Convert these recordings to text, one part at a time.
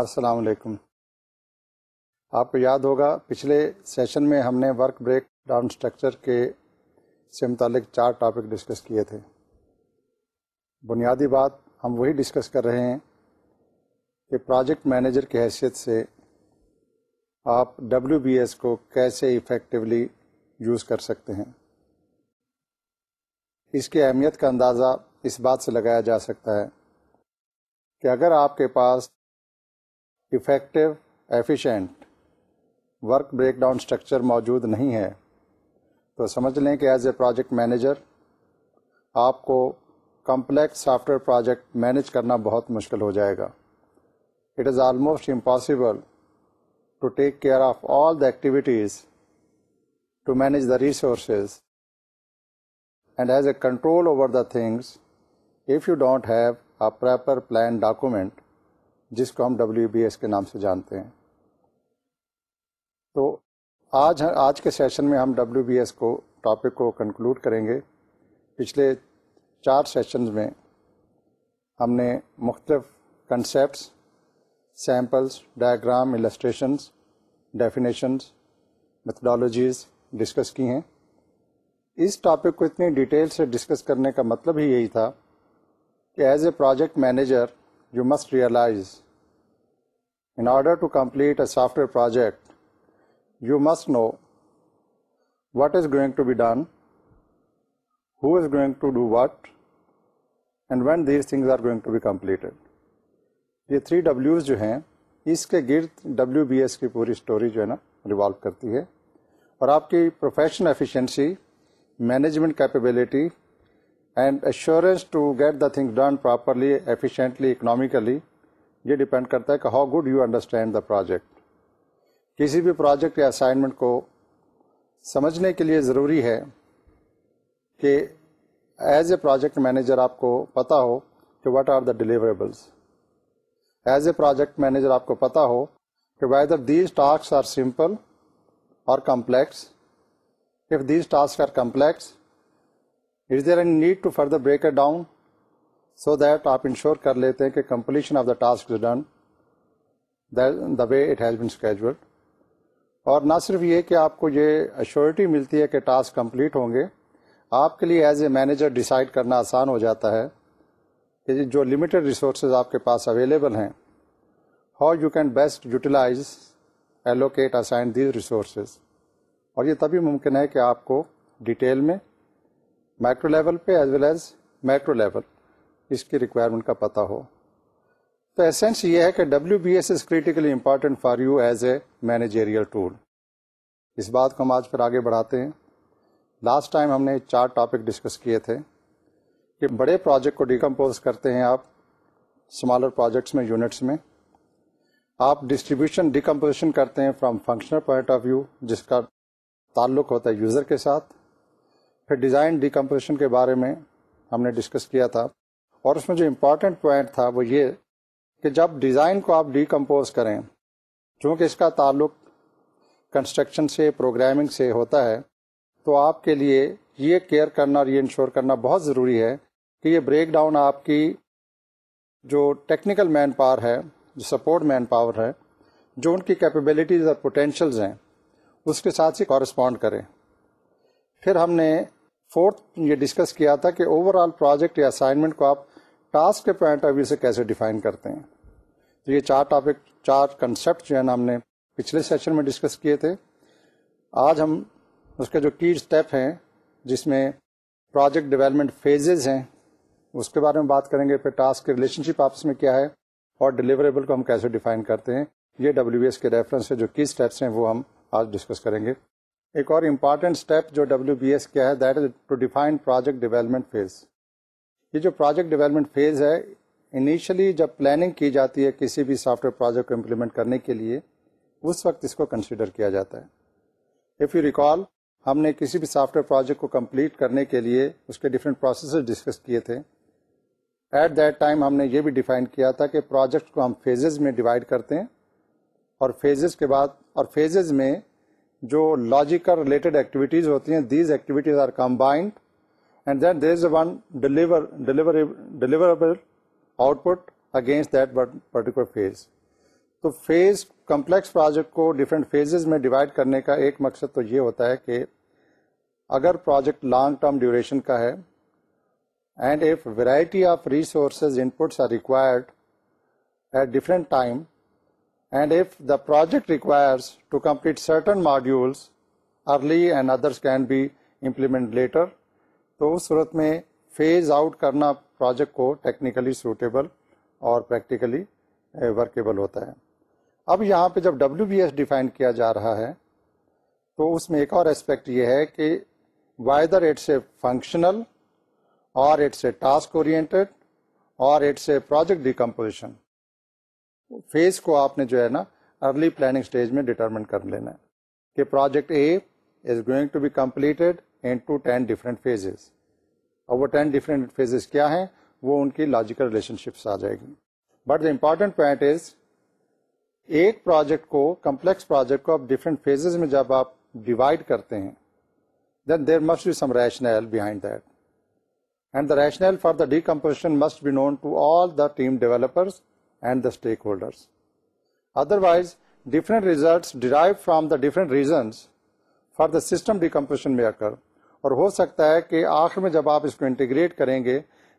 السلام علیکم۔ آپ کو یاد ہوگا، پچھلے سیشن میں ہم نے ورک بریک ڈاؤن اسٹرکچر کے سے متعلق چار ٹاپک ڈسکس کیے تھے۔ بنیادی بات ہم وہی ڈسکس کر رہے ہیں کہ پروجیکٹ مینیجر کی حیثیت سے آپ ڈبلیو بی ایس کو کیسے افیکٹولی یوز کر سکتے ہیں۔ اس کی اہمیت کا اندازہ اس بات سے لگایا جا سکتا ہے کہ اگر آپ کے پاس effective efficient work break down structure موجود نہیں ہے، تو سمجھ لیں کہ ایز اے پروجیکٹ مینیجر آپ کو complex software project manage کرنا بہت مشکل ہو جائے گا۔ It is almost impossible to take care of all the activities to manage the resources and as a control over the things if you don't have a proper plan document جس کو ہم W B S کے نام سے جانتے ہیں۔ تو آج آج کے سیشن میں ہم ڈبلیو بی ایس کو ٹاپک کو کنکلوڈ کریں گے۔ پچھلے چار سیشنز میں ہم نے مختلف concepts samples diagram illustrations definitions methodologies discuss کی ہیں۔ اس ٹاپک کو اتنی ڈیٹیل سے ڈسکس کرنے کا مطلب ہی یہی تھا کہ as a project manager you must realize in order to complete a software project you must know what is going to be done who is going to do what and when these things are going to be completed یہ three ڈبلوز جو ہیں، اس کے گرد W B S کی پوری story جو ہے نا ریوالو کرتی ہے اور آپ کی professional efficiency management capability and assurance to get the thing done properly efficiently economically یہ ڈپینڈ کرتا ہے کہ how good you understand the project کسی بھی پروجیکٹ یا اسائنمنٹ کو سمجھنے کے لیے ضروری ہے کہ ایز اے پروجیکٹ مینیجر آپ کو پتا ہو کہ what are the deliverables as a project manager آپ کو پتا ہو کہ whether these task are simple اور complex if these task are complex is there any need to further break it down so that آپ انشور کر لیتے ہیں کہ completion of the task is done the way it has been scheduled اور نہ صرف یہ کہ آپ کو یہ ایشورٹی ملتی ہے کہ ٹاسک کمپلیٹ ہوں گے آپ کے لیے ایز اے مینیجر ڈسائڈ کرنا آسان ہو جاتا ہے کہ جو لمیٹڈ ریسورسز آپ کے پاس اویلیبل ہیں how you can best utilise allocate assign these resources اور یہ تبھی ممکن ہے کہ آپ کو ڈیٹیل میں مائکرو لیول پہ as well as macro level, اس کی ریکوائرمنٹ کا پتہ ہو۔ تو ایسنس یہ ہے کہ W B S is critically important for you as a managerial tool اس بات کو ہم آج پھر آگے بڑھاتے ہیں۔ لاسٹ ٹائم ہم نے چار ٹاپک ڈسکس کیے تھے کہ بڑے پروجیکٹ کو ڈیکمپوز کرتے ہیں آپ اسمالر پروجیکٹس میں یونٹس میں۔ آپ ڈسٹریبیوشن ڈیکمپوزیشن کرتے ہیں from functional point of view جس کا تعلق ہوتا ہے یوزر کے ساتھ۔ پھر ڈیزائن ڈیکمپوزیشن کے بارے میں ہم نے ڈسکس کیا تھا۔ اور اس میں جو امپورٹنٹ پوائنٹ تھا وہ یہ کہ جب ڈیزائن کو آپ ڈیکمپوز کریں، چونکہ اس کا تعلق کنسٹرکشن سے پروگرامنگ سے ہوتا ہے، تو آپ کے لیے یہ کیئر کرنا اور یہ انشور کرنا بہت ضروری ہے کہ یہ بریک ڈاؤن آپ کی جو ٹیکنیکل مین پاور ہے، جو سپورٹ مین پاور ہے، جو ان کی کیپیبلٹیز اور پوٹینشیلز ہیں، اس کے ساتھ ہی کورسپونڈ کریں۔ پھر ہم نے فورتھ یہ ڈسکس کیا تھا کہ اوور آل پروجیکٹ یا اسائنمنٹ کو آپ ٹاسک کے پوائنٹ آف ویو سے کیسے ڈیفائن کرتے ہیں۔ تو یہ چار ٹاپک چار کنسیپٹ جو ہے نا ہم نے پچھلے سیشن میں ڈسکس کیے تھے۔ آج ہم اس کے جو کی اسٹیپ ہیں، جس میں پروجیکٹ ڈیولپمنٹ فیزز ہیں، اس کے بارے میں بات کریں گے۔ پھر ٹاسک کے ریلیشن شپ آپس میں کیا ہے اور ڈلیوریبل کو ہم کیسے ڈیفائن کرتے ہیں، یہ ڈبلو ایس کے ریفرنس سے جو کی اسٹیپس ہیں، وہ ہم آج ڈسکس کریں گے۔ ایک اور امپارٹینٹ اسٹیپ جو ڈبلو بی ایس کیا ہے that is to define project development phase یہ جو پروجیکٹ ڈیولپمنٹ فیز ہے انیشلی جب پلاننگ کی جاتی ہے کسی بھی سافٹ ویئر پروجیکٹ کو امپلیمنٹ کرنے کے لیے، اس وقت اس کو کنسیڈر کیا جاتا ہے۔ اف یو ریکال ہم نے کسی بھی سافٹ ویئر پروجیکٹ کو کمپلیٹ کرنے کے لیے اس کے ڈفرینٹ پروسیسز ڈسکس کیے تھے۔ ایٹ دیٹ ٹائم ہم نے یہ بھی ڈیفائن کیا تھا کہ پروجیکٹ کو ہم فیزز میں ڈیوائڈ کرتے ہیں اور فیزز کے بعد، اور فیزز میں جو لاجیکل ریلیٹڈ ایکٹیویٹیز ہوتی ہیں these activities are combined and then there is a one deliverable output against that particular phase تو فیز کمپلیکس پروجیکٹ کو ڈفرینٹ فیزز میں ڈیوائڈ کرنے کا ایک مقصد تو یہ ہوتا ہے کہ اگر پروجیکٹ لانگ ٹرم ڈیوریشن کا ہے and if variety of resources inputs are required at different time and if the project requires to complete certain modules early and others can be implement later تو اس صورت میں phase out کرنا project کو technically suitable اور practically workable eh, ہوتا ہے۔ اب یہاں پہ جب ڈبلو بی ایس ڈیفائن کیا جا رہا ہے، تو اس میں ایک اور اسپیکٹ یہ ہے کہ وائدر اٹس اے فنکشنل اور اٹس اے ٹاسک اورینٹیڈ اور it's a project decomposition phase کو آپ نے جو ہے نا ارلی پلاننگ اسٹیج میں ڈٹرمن کر لینا ہے کہ project a is going to be completed into ten different phases اور وہ ٹین ڈفرینٹ فیزز کیا ہیں؟ وہ ان کی لاجیکل ریلیشن شپس آ جائے گی. But the important point is ایک پروجیکٹ کو کمپلیکس پروجیکٹ کو آپ ڈفرینٹ فیزز میں جب آپ ڈیوائڈ کرتے ہیں then there must be some rational behind that and the rational for the decomposition must be known to all the team developers and the stakeholders otherwise different results derive from the different reasons for the system decomposition میں اکر اور ہو سکتا ہے کہ آخر میں جب آپ اس کو انٹیگریٹ کریں گے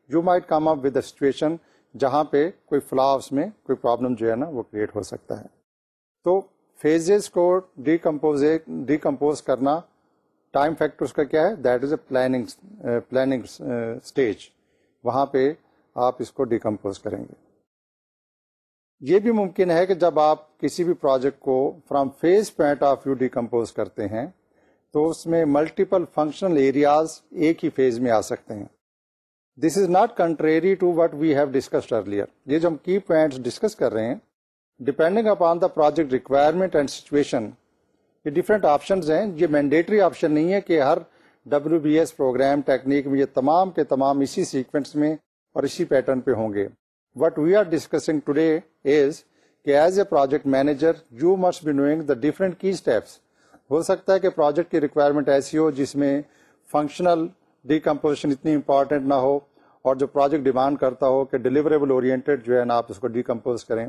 you might come up with situation جہاں پہ کوئی فلا میں کوئی پرابلم جو ہے نا وہ کریٹ ہو سکتا ہے تو فیزز کو ڈیکمپوز ڈیکمپوز کرنا ٹائم فیکٹر اس کا کیا ہے that is a planning planning stage وہاں پہ آپ اس کو ڈیکمپوز کریں گے یہ بھی ممکن ہے کہ جب آپ کسی بھی پروجیکٹ کو from phase point of view decompose کرتے ہیں، تو اس میں ملٹیپل فنکشنل ایریاز ایک ہی فیز میں آ سکتے ہیں۔ This is not contrary to what we have discussed earlier یہ جو ہم کی پوائنٹس ڈسکس کر رہے ہیں depending upon the project requirement and situation یہ ڈفرینٹ آپشنز ہیں۔ یہ مینڈیٹری آپشن نہیں ہے کہ ہر W B S program technique میں یہ تمام کے تمام اسی سیکوینس میں اور اسی پیٹرن پہ ہوں گے۔ What we are discussing today is کہ as a project manager you must be knowing the different key steps ہو سکتا ہے کہ پروجیکٹ کی ریکوائرمنٹ ایسی ہو جس میں فنکشنل ڈیکمپوزیشن اتنی امپورٹنٹ نہ ہو اور جو پروجیکٹ ڈیمانڈ کرتا ہو کہ ڈیلیوریبل اورینٹیڈ جو ہے نا آپ اس کو ڈیکمپوز کریں۔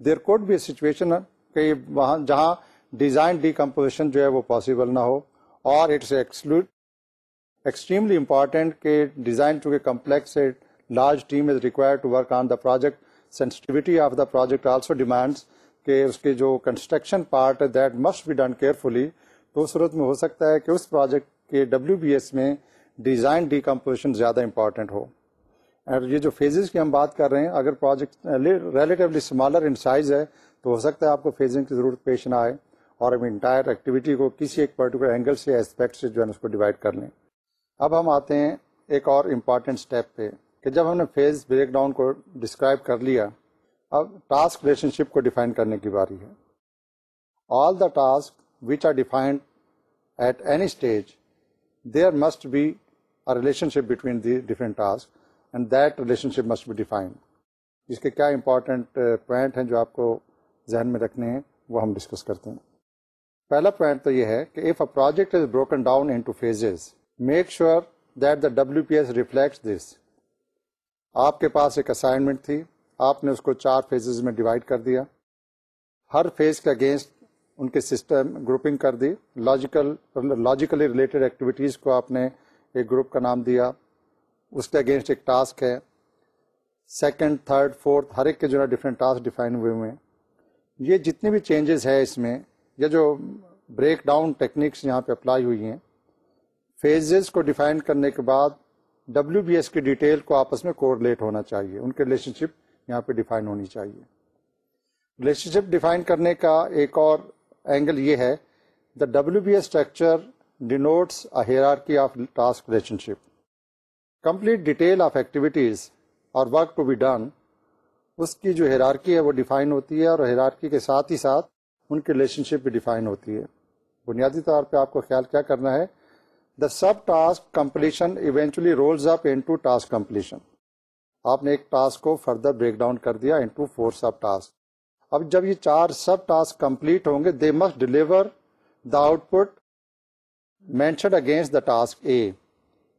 دیر کوڈ بھی سچویشن کہ وہاں جہاں ڈیزائن ڈیکمپوزیشن جو ہے وہ پاسبل نہ ہو اور اٹس ایکسٹریملی امپورٹینٹ کہ ڈیزائن چونکہ کمپلیکس ہے large team is require to work on the project sensitivity of the project also demands کہ اس کے جو کنسٹرکشن پارٹ ہے that must be done carefully تو اس صورت میں ہو سکتا ہے کہ اس پروجیکٹ کے ڈبلو بی ایس میں ڈیزائن ڈیکمپوزیشن زیادہ امپورٹنٹ ہو. اور یہ جو فیزز کی ہم بات کر رہے ہیں، اگر project relatively smaller in size ہے، تو ہو سکتا ہے آپ کو فیزنگ کی ضرورت پیش نہ آئے اور ہم انٹائر ایکٹیویٹی کو کسی ایک پرٹیکولر اینگل سے اسپیکٹ سے جو ہے اس کو ڈیوائڈ کر لیں۔ اب ہم آتے ہیں ایک اور امپارٹینٹ اسٹیپ پہ۔ کہ جب ہم نے فیز بریک ڈاؤن کو ڈسکرائب کر لیا، اب ٹاسک ریلیشن شپ کو ڈیفائن کرنے کی باری ہے۔ All the task which are defined at any stage there must be relationship between the different task and that relationship must be defined اس کے کیا امپورٹنٹ پوائنٹ uh, ہیں جو آپ کو ذہن میں رکھنے ہیں، وہ ہم ڈسکس کرتے ہیں۔ پہلا پوائنٹ تو یہ ہے کہ if a project is broken down into phases make sure that the W P S reflect this آپ کے پاس ایک اسائنمنٹ تھی۔ آپ نے اس کو چار فیزز میں ڈیوائڈ کر دیا۔ ہر فیز کے اگینسٹ ان کے سسٹم گروپنگ کر دی۔ لاجیکل لاجیکلی ریلیٹڈ ایکٹیویٹیز کو آپ نے ایک گروپ کا نام دیا۔ اس کے اگینسٹ ایک ٹاسک ہے۔ سیکنڈ تھرڈ فورتھ ہر ایک کے جو ہے ڈفرینٹ ٹاسک ڈیفائن ہوئے ہوئے ہیں۔ یہ جتنی بھی چینجز ہے اس میں یا جو بریک ڈاؤن ٹیکنیکس یہاں پہ اپلائی ہوئی ہیں فیزز کو ڈیفائن کرنے کے بعد ڈبلو بی ایس کی ڈیٹیل کو آپس میں کوریلیٹ ہونا چاہیے۔ ان کے ریلیشن شپ یہاں پہ ڈیفائن ہونی چاہیے۔ ریلیشن شپ ڈیفائن کرنے کا ایک اور اینگل یہ ہے the W B S structure denotes hierarchy of task relationship complete detail of activities اور ورک ٹو بی ڈن اس کی جو ہیرارکی ہے وہ ڈیفائن ہوتی ہے اور ہیرارکی کے ساتھ ہی ساتھ ان کی ریلیشن شپ بھی ڈیفائن ہوتی ہے۔ بنیادی طور پہ آپ کو خیال کیا کرنا ہے the sub task completion eventually rolls up into task completion آپ نے ایک ٹاسک کو فردر بریک ڈاؤن کر دیا انٹو فور سب ٹاسک اب جب یہ چار سب ٹاسک کمپلیٹ ہوں گے they must deliver the output mention against the task A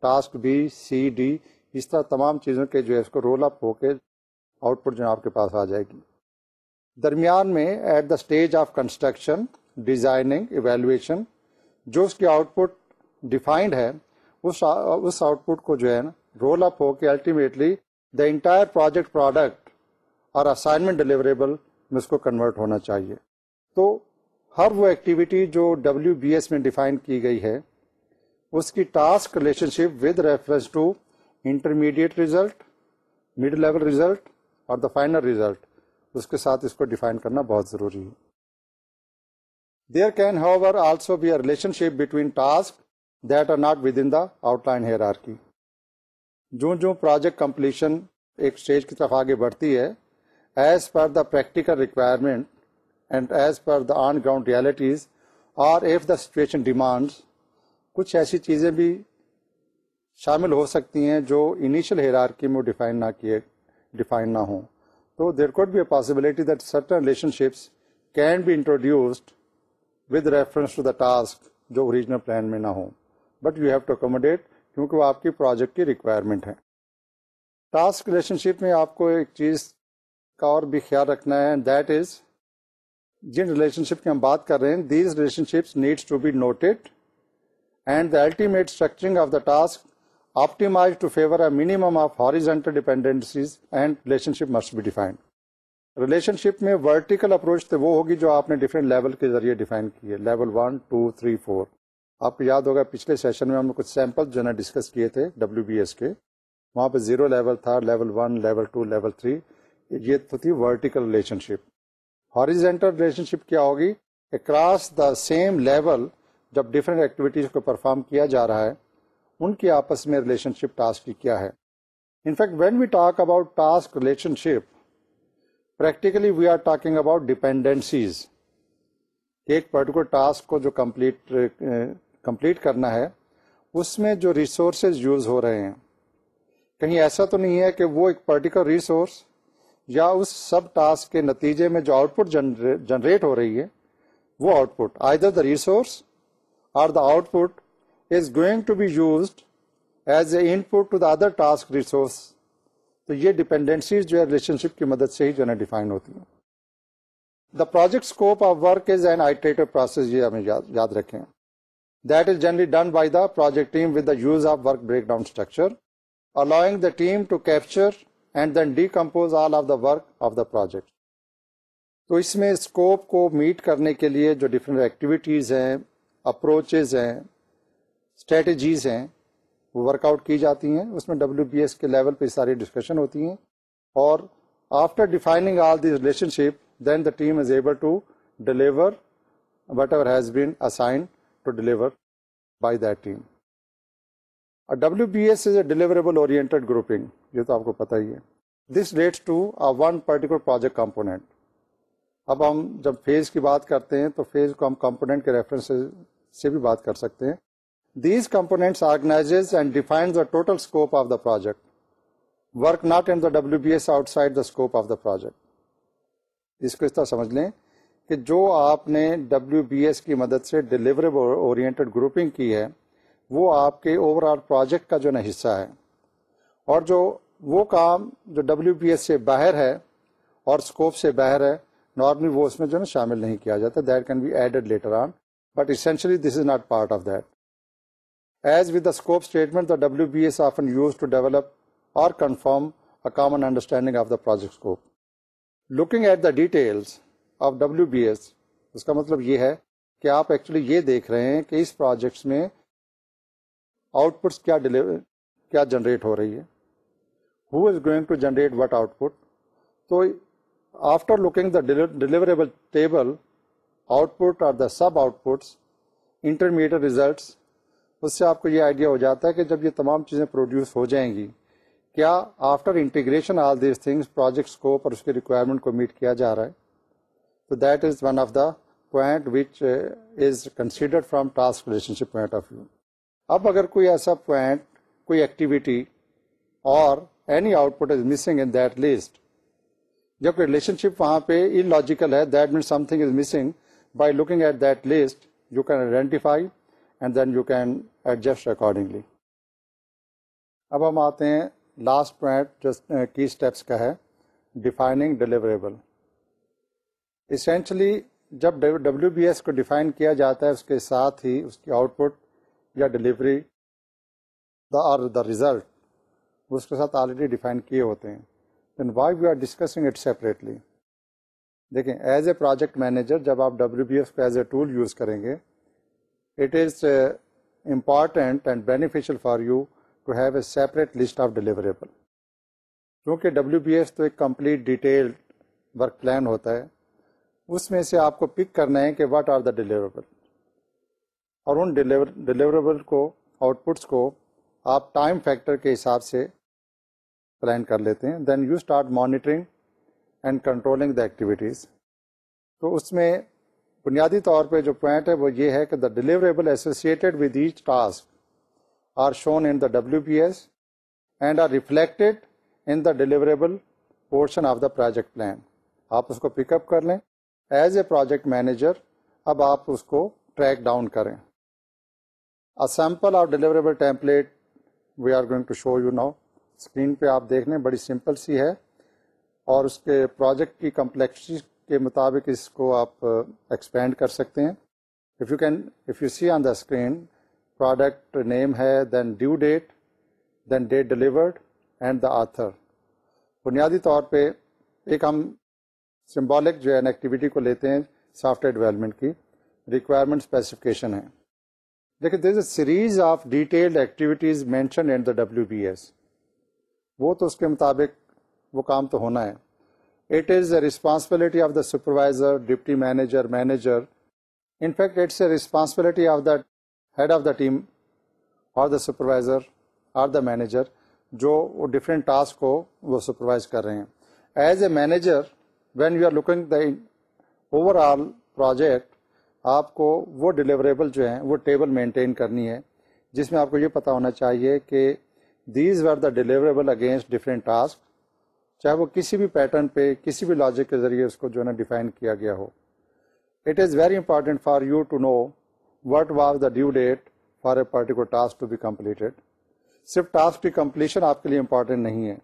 task B C D اس طرح تمام چیزوں کے جو ہے اس کو رول اپ ہو کے آؤٹ پٹ جو آپ کے پاس آ جائے گی. درمیان میں at the stage of construction designing evaluation جو اس کی آؤٹ پٹ ڈیفائنڈ ہے، اس آؤٹ پٹ کو جو ہے نا رول اپ ہو کے ultimately the entire project product اور اسائنمنٹ ڈلیوریبل میں اس کو کنورٹ ہونا چاہیے۔ تو ہر وہ ایکٹیویٹی جو ڈبلو بی ایس میں ڈیفائن کی گئی ہے، اس کی task relationship with reference to intermediate result mid level result اور دا فائنل ریزلٹ اس کے ساتھ اس کو ڈیفائن کرنا بہت ضروری ہے۔ There can however also be a relationship between task that are not within the outline here are کی جو جو پروجیکٹ کمپلیشن ایک اسٹیج کی طرف آگے بڑھتی ہے as per the practical requirement and as per the on ground realities اور ایف دا سچویشن ڈیمانڈس کچھ ایسی چیزیں بھی شامل ہو سکتی ہیں جو انیشل ہیرارکی میں ڈیفائن نہ کیے ڈیفائن نہ ہوں۔ تو there could be a possibility that certain relationships can be introduced with reference to the task جو اوریجنل پلان میں نہ ہوں۔ But you have to accommodate کیونکہ وہ آپ کی پروجیکٹ کی ریکوائرمنٹ ہے۔ ٹاسک ریلیشن شپ میں آپ کو ایک چیز کا اور بھی خیال رکھنا ہے دیٹ از جن ریلیشن شپ کی ہم بات کر رہے ہیں these relationships needs to be noted and the ultimate structuring of the task optimize to favour a minimum of horizontal dependencies and relationship must be defined relationship میں ورٹیکل اپروچ تو وہ ہوگی جو آپ نے ڈفرینٹ لیول کے ذریعے define کی ہے۔ Level one two three four آپ کو یاد ہوگا پچھلے سیشن میں ہم نے کچھ سیمپل جو ہے نا ڈسکس کیے تھے ڈبلو بی ایس کے۔ وہاں پہ زیرو لیول تھا level one level two level three یہ تو تھی vertical relationship horizontal relationship کیا ہوگی؟ اکراس دا سیم لیول جب ڈفرینٹ ایکٹیویٹیز کو پرفارم کیا جا رہا ہے، ان کی آپس میں ریلیشن شپ ٹاسک کی کیا ہے۔ In fact when we talk about task relationship practically we are talking about dependencies ایک پرٹیکولر ٹاسک کو جو کمپلیٹ کمپلیٹ کرنا ہے، اس میں جو ریسورسز یوز ہو رہے ہیں۔ کہیں ایسا تو نہیں ہے کہ وہ ایک پرٹیکولر ریسورس یا اس سب ٹاسک کے نتیجے میں جو آؤٹ پٹ جنریٹ ہو رہی ہے، وہ آؤٹ پٹ آئی دا ریسورس اور the output is going to be used as a input to the other task resource تو یہ ڈیپینڈنسیز جو ہے ریلیشن شپ کی مدد سے ہی جو ہے ڈیفائن ہوتی ہیں۔ The project scope of work is an iterative process یہ ہمیں یاد رکھیں۔ That is generally done by the project team with the use of work break down structure allowing the team to capture and then decompose all of the work of the project تو اس میں scope کو meet کرنے کے لیے جو different activities ہیں approaches ہیں اسٹریٹجیز ہیں، وہ ورک آؤٹ کی جاتی ہیں. اس میں ڈبلو بی ایس کے لیول پہ ساری ڈسکشن ہوتی ہیں اور after defining all the relationship then the team is able to deliver whatever has been assign to deliver by that team W B S is a deliverable oriented grouping یہ تو آپ کو پتا ہی ہے. This relates to one particular project component اب ہم جب فیز کی بات کرتے ہیں تو فیز کو ہم کمپونیٹ کے ریفرنس سے بھی بات کر سکتے ہیں. These components organize and define the total scope of the project work not in the W B S outside the scope of the project اس کو اس طرح سمجھ لیں. کہ جو آپ نے ڈبلو بی ایس کی مدد سے ڈلیوریبل اورینٹیڈ گروپنگ کی ہے، وہ آپ کے اوور آل پروجیکٹ کا جو نا حصہ ہے۔ اور جو وہ کام جو ڈبلو بی ایس سے باہر ہے اور اسکوپ سے باہر ہے نارملی وہ اس میں جو نا شامل نہیں کیا جاتا that can be added later on but essentially this is not part of that as with the scope statement the W B S often use to develop or confirm a common understanding of the project scope looking at the details of W B S. اس کا مطلب یہ ہے کہ آپ actually یہ دیکھ رہے ہیں کہ اس پروجیکٹس میں آؤٹ پٹس کیا کیا جنریٹ ہو رہی ہے۔ Who is going to generate what output تو after looking the deliverable table output اور the sub outputs intermediate results اس سے آپ کو یہ آئیڈیا ہو جاتا ہے کہ جب یہ تمام چیزیں پروڈیوس ہو جائیں گی، کیا after integration all these things project scope اور اس کے ریکوائرمنٹ کو میٹ کیا جا رہا ہے؟ تو that is one of the point which is considered from task relationship point of view اب اگر کوئی ایسا پوائنٹ کوئی ایکٹیویٹی اور any output is missing in that list جب کوئی ریلیشن شپ وہاں پہ ان لاجیکل ہے that means something is missing by looking at that list you can identify and then you can adjust accordingly اب ہم آتے ہیں لاسٹ پوائنٹ جو کی اسٹیپس کا ہے ڈیفائننگ ڈیلیوریبل اسینشلی جب ڈبلو بی ایس کو ڈیفائن کیا جاتا ہے، اس کے ساتھ ہی اس کی آؤٹ پٹ یا delivery the or the result اس کے ساتھ آلریڈی ڈیفائن کیے ہوتے ہیں۔ Then why we are discussing it separately دیکھیں ایز اے پروجیکٹ مینیجر جب آپ ڈبلو بی ایس کو ایز اے ٹول یوز کریں گے it is important and beneficial for you to have a separate list of deliverable کیونکہ W B S تو ایک complete detailed work plan ہوتا ہے۔ اس میں سے آپ کو پک کرنا ہے کہ واٹ آر دا ڈیلیوریبل اور ان ڈیلیوریبل کو آؤٹ پٹس کو آپ ٹائم فیکٹر کے حساب سے پلان کر لیتے ہیں. Then you start monitoring and controlling the activities تو اس میں بنیادی طور پہ جو پوائنٹ ہے وہ یہ ہے کہ the deliverable associated with each task are shown in the W P S and are reflected in the deliverable portion of the project plan آپ اس کو پک اپ کر لیں. ایز اے پروجیکٹ مینیجر اب آپ اس کو ٹریک ڈاؤن کریں۔ Sample of deliverable template we are going to show you now screen پہ آپ دیکھ لیں، بڑی سمپل سی ہے۔ اور اس کے پروجیکٹ کی کمپلیکسٹی کے مطابق اس کو آپ ایکسپینڈ کر سکتے ہیں۔ If you can if you see on the screen product name ہے then due date then date delivered and the author بنیادی طور پہ ایک ہم سمبولک جو ہے ایکٹیویٹی کو لیتے ہیں سافٹ ویئر ڈیولپمنٹ کی. ریکوائرمنٹ اسپیسیفکیشن ہے. دیکھیں there is a series of detailed activities mention in the W B S وہ تو اس کے مطابق وہ کام تو ہونا ہے. It is a responsibility of the supervisor deputy manager manager in fact it's a responsibility of the head of the team اور دا سپروائزر اور دا مینیجر جو وہ ڈفرینٹ ٹاسک کو وہ سپروائز کر رہے ہیں. As a manager when you are looking the overall project آپ کو وہ ڈلیوریبل جو ہیں وہ ٹیبل مینٹین کرنی ہے جس میں آپ کو یہ پتا ہونا چاہیے کہ these are the deliverable against different task چاہے وہ کسی بھی پیٹرن پہ کسی بھی لاجک کے ذریعے اس کو جو ہے نا ڈیفائن کیا گیا ہو it is very important for you to know what was the due date for a particular task to be completed صرف ٹاسک کی کمپلیشن آپ کے لیے امپارٹینٹ نہیں ہے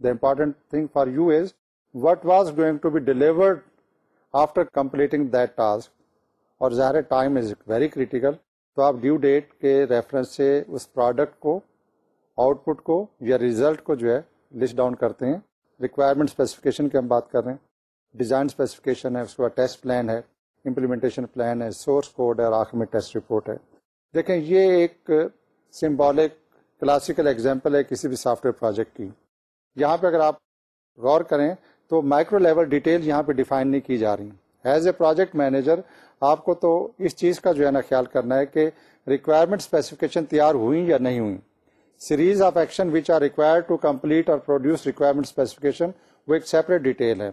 the important thing for you is what was going to be delivered after completing that task اور ظاہر time is very critical تو آپ ڈیو ڈیٹ کے ریفرنس سے اس پروڈکٹ کو آؤٹ پٹ کو یا ریزلٹ کو جو ہے لسٹ ڈاؤن کرتے ہیں. ریکوائرمنٹ اسپیسیفکیشن کی ہم بات کر رہے ہیں. ڈیزائن اسپیسیفکیشن ہے، اس کے بعد ٹیسٹ پلان ہے. امپلیمنٹیشن پلان ہے. سورس کوڈ ہے اور آخر میں ٹیسٹ رپورٹ ہے. دیکھیں، یہ ایک سمبولک کلاسیکل ایگزامپل ہے کسی بھی سافٹ ویئر پروجیکٹ کی. یہاں پہ اگر آپ غور کریں تو مائکرو لیول ڈیٹیل یہاں پہ ڈیفائن نہیں کی جا رہی ایز اے پروجیکٹ مینیجر آپ کو تو اس چیز کا جو ہے نا خیال کرنا ہے کہ ریکوائرمنٹ اسپیسیفکیشن تیار ہوئی یا نہیں ہوئی۔ Series of action which are require to complete or produce requirement specification وہ ایک سیپریٹ ڈیٹیل ہے۔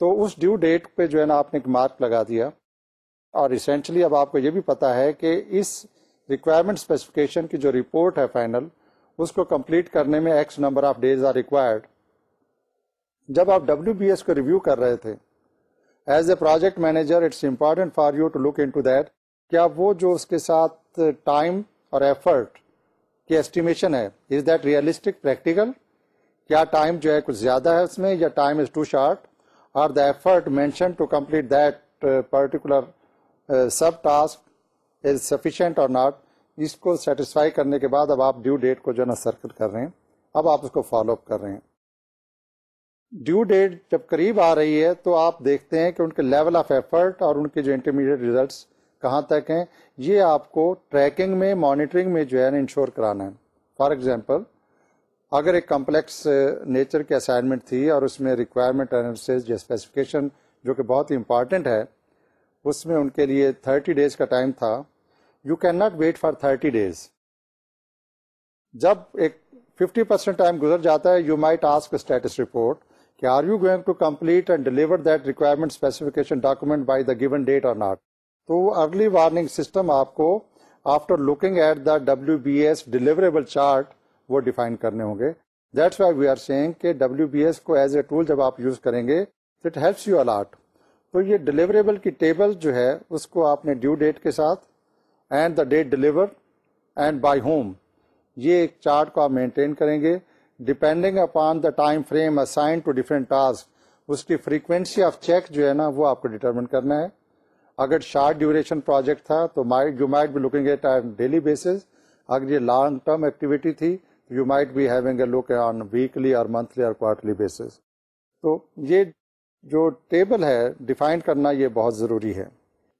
تو اس ڈیو ڈیٹ پہ جو ہے نا آپ نے ایک مارک لگا دیا۔ اور ریسنٹلی اب آپ کو یہ بھی پتا ہے کہ اس ریکوائرمنٹ اسپیسیفکیشن کی جو رپورٹ ہے فائنل اس کو کمپلیٹ کرنے میں X number of days are required جب آپ ڈبلو بی ایس کو ریویو کر رہے تھے as a project manager it's important for you to look into that کیا وہ جو اس کے ساتھ ٹائم اور ایفرٹ کی ایسٹیمیشن ہے از دیٹ ریئلسٹک پریکٹیکل کیا ٹائم جو ہے کچھ زیادہ ہے اس میں یا time is too short or the effort mention to complete that particular sub task is sufficient or not اس کو سیٹسفائی کرنے کے بعد اب آپ ڈیو ڈیٹ کو جو ہے نا سرکل کر رہے ہیں، اب آپ اس کو فالو اپ کر رہے ہیں. ڈیو ڈیٹ جب قریب آ رہی ہے تو آپ دیکھتے ہیں کہ ان کے لیول آف ایفرٹ اور ان کے جو انٹرمیڈیٹ ریزلٹس کہاں تک ہیں، یہ آپ کو ٹریکنگ میں، مانیٹرنگ میں جو ہے نا انشور کرانا ہے۔ فار ایگزامپل، اگر ایک کمپلیکس نیچر کی اسائنمنٹ تھی اور اس میں ریکوائرمنٹ انالیسز یا اسپیسیفکیشن جو کہ بہت ہی امپارٹنٹ ہے، اس میں ان کے لیے تھرٹی ڈیز کا ٹائم تھا۔ You can not wait for thirty days جب ایک ففٹی پرسینٹ ٹائم گزر جاتا ہے you might ask status report کہ are you going to complete and deliver that requirement specification document by the given date اور not تو early warning system آپ کو after looking at the W B S deliverable chart وہ define کرنے ہوں گے۔ That's why we are seeing کہ W B S کو ایز اے ٹول جب آپ یوز کریں گے اٹ ہیلپس یو الاٹ تو یہ ڈیلیوریبل کی ٹیبل جو ہے، اس کو آپ نے ڈیو ڈیٹ کے ساتھ and the date deliver and by whom یہ ایک چارٹ کو آپ مینٹین کریں گے۔ Depending upon the time frame assign to different task اس کی فریکوینسی آف چیک جو ہے نا وہ آپ کو ڈیٹرمن کرنا ہے اگر شارٹ ڈیوریشن پروجیکٹ تھا تو you might be looking at daily basis اگر یہ لانگ ٹرم ایکٹیویٹی تھی you might be having a look on weekly اور منتھلی اور کوارٹرلی بیسس تو یہ جو ٹیبل ہے ڈیفائن کرنا یہ بہت ضروری ہے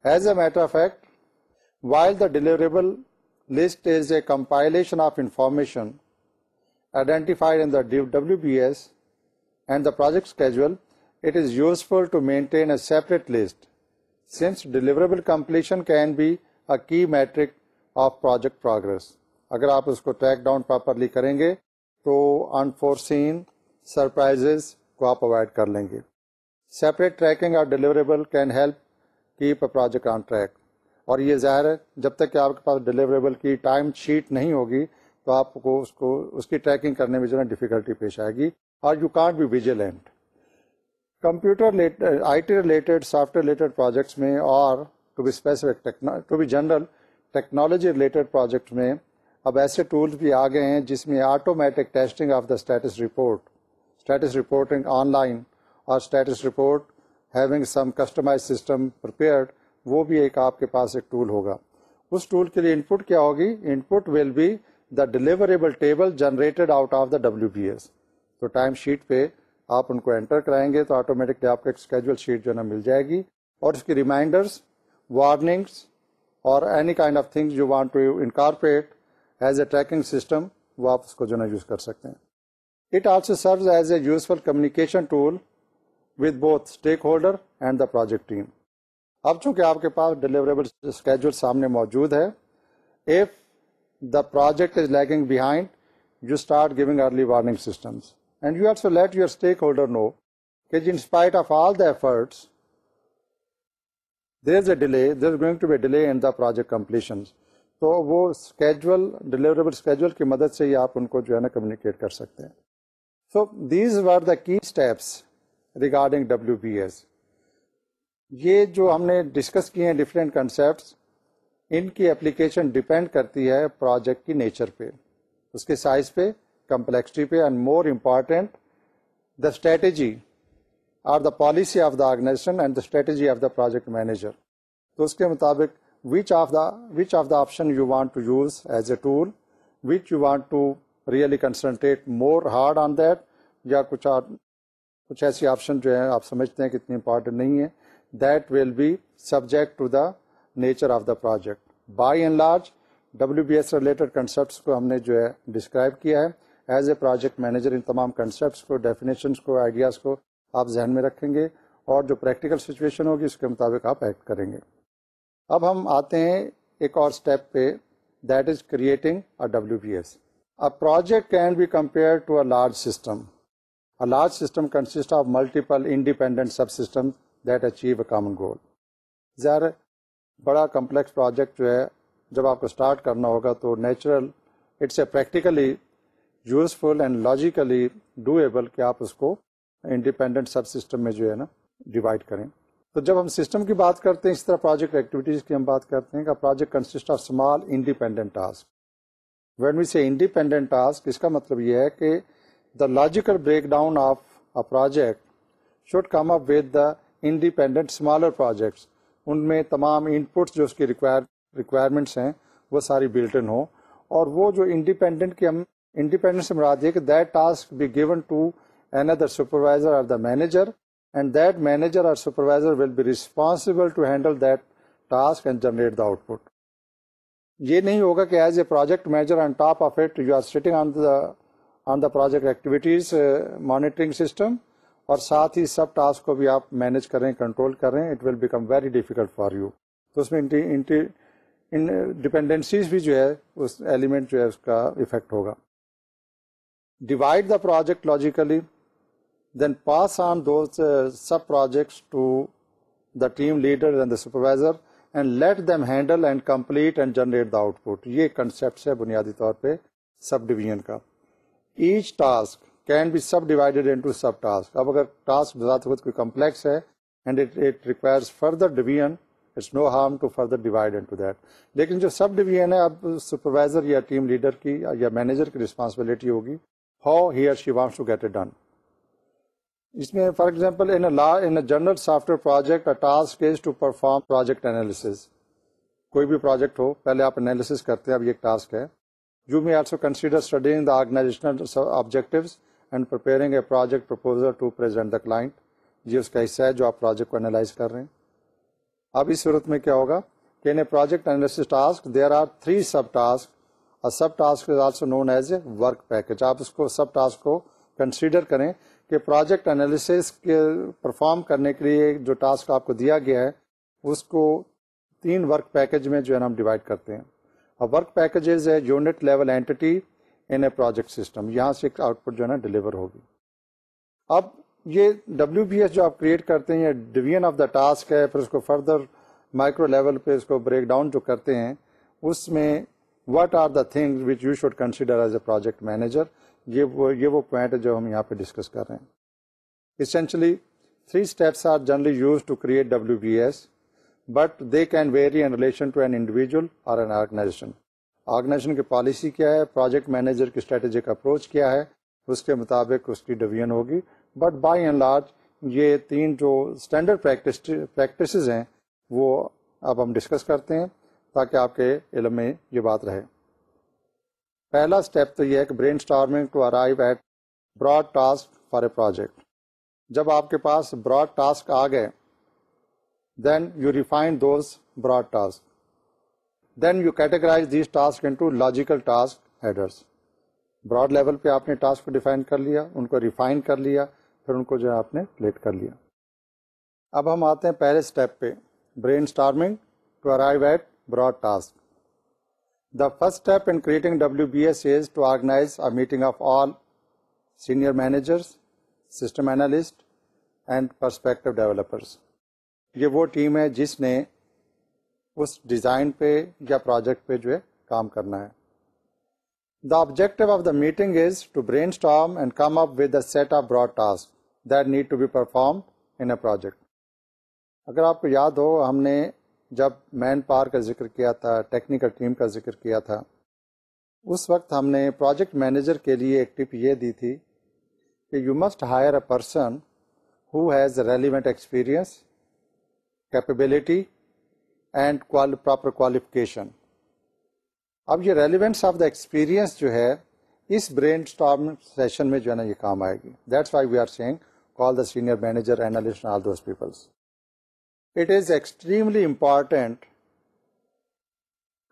as a matter of fact while the deliverable list is a compilation of information identified in the W B S and the project schedule it is useful to maintain a separate list since deliverable completion can be a key metric of project progress اگر آپ اس کو track down properly کریں گے تو انفورسین surprise کو آپ avoid کر لیں گے سیپریٹ ٹریکنگ اور deliverable can help keep a project on track اور یہ ظاہر ہے جب تک کہ آپ کے پاس ڈیلیوریبل کی ٹائم شیٹ نہیں ہوگی تو آپ کو اس کو اس کی ٹریکنگ کرنے میں جو ہے ڈیفیکلٹی پیش آئے گی اور you can't be vigilant computer I T related software related projects میں اور to be specific to be general technology related project میں اب ایسے ٹولس بھی آ گئے ہیں جس میں automatic testing of the status report status reporting online اور status report having some customize system prepared وہ بھی ایک آپ کے پاس ایک ٹول ہوگا۔ اس ٹول کے لیے ان پٹ کیا ہوگی؟ Input will be the deliverable table generated out of the W B S تو ٹائم شیٹ پہ آپ ان کو انٹر کرائیں گے تو آٹومیٹکلی آپ کو ایک اسکیجول شیٹ جو ہے نا مل جائے گی اور اس کی ریمائنڈرس وارننگس اور any kind of things you want to incorporate as a tracking system وہ آپ اس کو جو ہے یوز کر سکتے ہیں۔ It also serves as a useful communication tool with both stakeholder and the project team اب چونکہ آپ کے پاس ڈیلیوریبل اسکیجول سامنے موجود ہے if the project is lagging behind you start giving early warning systems and you also let your stakeholder know کہ in spite of all the efforts there is a delay there is going to be delay in the project completion تو وہ schedule deliverable schedule کی مدد سے ہی آپ ان کو جو ہے نا کمیونیکیٹ کر سکتے ہیں. سو these are the key steps regarding W B S یہ جو ہم نے ڈسکس کیے ہیں ڈفرینٹ کنسیپٹس ان کی اپلیکیشن ڈپینڈ کرتی ہے پروجیکٹ کی نیچر پہ، اس کے سائز پہ، کمپلیکسٹی پہ and more important the strategy or the policy of the organization and the strategy of the project manager تو اس کے مطابق، which of the which of the option you want to use as a tool which you want to really concentrate more hard on that یا کچھ کچھ ایسی option جو ہیں آپ سمجھتے ہیں کہ اتنی امپورٹنٹ نہیں ہے that will be subject to the nature of the project by and large W B S related concepts کو ہم نے جو ہے ڈسکرائب کیا ہے. ایز اے پروجیکٹ مینیجر ان تمام کنسیپٹس کو ڈیفینیشنس کو آئیڈیاز کو آپ ذہن میں رکھیں گے اور جو پریکٹیکل سچویشن ہوگی اس کے مطابق آپ ایکٹ کریں گے. اب ہم آتے ہیں ایک اور اسٹیپ پہ that is creating a B S uh project can be compare to a large system uh large system consist of multiple independent subsystem that achieve a common goal ظاہر بڑا کمپلیکس پروجیکٹ جو ہے، جب آپ کو start کرنا ہوگا تو natural it's a practically useful and logically doable کہ آپ اس کو انڈیپینڈنٹ سب سسٹم میں جو ہے نا ڈیوائڈ کریں۔ تو جب ہم سسٹم کی بات کرتے ہیں، اس طرح پروجیکٹ ایکٹیویٹیز کی ہم بات کرتے ہیں کہ project consist of small independent task when we say independent task اس کا مطلب یہ ہے کہ the logical breakdown of a project should come up with the independent smaller projects ان میں تمام ان پٹس جو اس کی ریکوائر ریکوائرمنٹس ہیں، وہ ساری بلٹن ہوں۔ اور وہ جو انڈیپینڈنٹ کی ہم انڈیپینڈنٹ سے مراد یہ کہ that task be given to another supervisor اور the manager and that manager اور supervisor will be responsible to handle that task and generate the output یہ نہیں ہوگا کہ as a project manager on top of it you are sitting on the on the project activities monitoring system اور ساتھ ہی sub task کو بھی آپ مینیج کریں، کنٹرول کریں it will become very difficult for you تو اس میں ڈپینڈنسیز بھی جو ہے، اس ایلیمنٹ جو ہے، اس کا افیکٹ ہوگا۔ Divide the project logically then pass on those sub projects to the team leader and the supervisor and let them handle and complete and generate the output یہ کنسپٹ ہے بنیادی طور پہ سب ڈویژن کا۔ Each task can be subdivided into subtask اب اگر task بذات خود کوئی کمپلیکس ہے and it requires further division it's no harm to further divide into that لیکن جو سب ڈویژن ہے، اب سپروائزر یا ٹیم لیڈر کی یا مینیجر کی رسپانسبلٹی ہوگی how he or she wants to get it done اس میں for example in law in general software project task is to perform project analysis کوئی بھی پروجیکٹ ہو، پہلے آپ انالیس کرتے ہیں، اب یہ ایک ٹاسک ہے. You may also consider studying the organizational objectives and preparing a project proposal to present the client یہ اس کا حصہ ہے جو آپ پروجیکٹ کو انالائز کر رہے ہیں۔ اب اس صورت میں کیا ہوگا کہ in a project analysis task there are three subtask اور subtask is also known as a work package آپ اس کو سب ٹاسک کو کنسیڈر کریں کہ پروجیکٹ انالیسس کے پرفارم کرنے کے لیے جو ٹاسک آپ کو دیا گیا ہے، اس کو تین ورک پیکج میں جو ہے ہم ڈیوائڈ کرتے ہیں۔ اور work package is a unit level entity in a project system یہاں سے ایک آؤٹ پٹ جو ہے نا ڈلیور ہوگی۔ اب یہ ڈبلو بی ایس جو آپ کریٹ کرتے ہیں ڈویژن آف دا ٹاسک ہے، پھر اس کو فردر مائکرو لیول پہ اس کو بریک ڈاؤن جو کرتے ہیں، اس میں what are the thing which you should consider as a project manager یہ وہ یہ وہ پوائنٹ ہے جو ہم یہاں پہ ڈسکس کر رہے ہیں۔ Essentially three steps are generally use to create W B S but they can vary in relation to an individual اور این آرگنائزیشن آرگنائزیشن کی پالیسی کیا ہے، پروجیکٹ مینیجر کی اسٹریٹجک اپروچ کیا ہے، اس کے مطابق اس کی ڈویژن ہوگی۔ بٹ بائی اینڈ لارج یہ تین جو اسٹینڈرڈ پریکٹسز ہیں، وہ اب ہم ڈسکس کرتے ہیں تاکہ آپ کے علم میں یہ بات رہے۔ پہلا اسٹیپ تو یہ ہے کہ brainstorming to arrive at broad task for a project جب آپ کے پاس براڈ ٹاسک آ گئے then you refine those broad task then you categorize these task into logical task headers broad level پہ آپ نے ٹاسک کو ڈیفائن کر لیا ان کو ریفائن کر لیا پھر ان کو جو ہے آپ نے پلیٹ کر لیا اب ہم آتے ہیں پہلے اسٹیپ پہ brainstorming to arrive at broad task the first step in creating W B S is to organize a meeting of all senior managers system analyst and perspective developers یہ وہ ٹیم ہے جس نے اس ڈیزائن پہ یا project پہ جو ہے کام کرنا ہے۔ The objective of the meeting is to brainstorm and come up with set of broad task that need to be perform in a project اگر آپ کو یاد ہو، ہم نے جب مین پاور کا ذکر کیا تھا ٹیکنیکل ٹیم کا ذکر کیا تھا، اس وقت ہم نے پروجیکٹ مینیجر کے لیے ایک ٹپ یہ دی تھی کہ you must hire a person who has relevant experience capability and proper qualification اب یہ ریلیونس آف دا ایکسپیرئنس جو ہے، اس برین اسٹارم سیشن میں جو ہے نا یہ کام آئے گی. That's why we are saying call the senior manager analyst all those peoples it is extremely important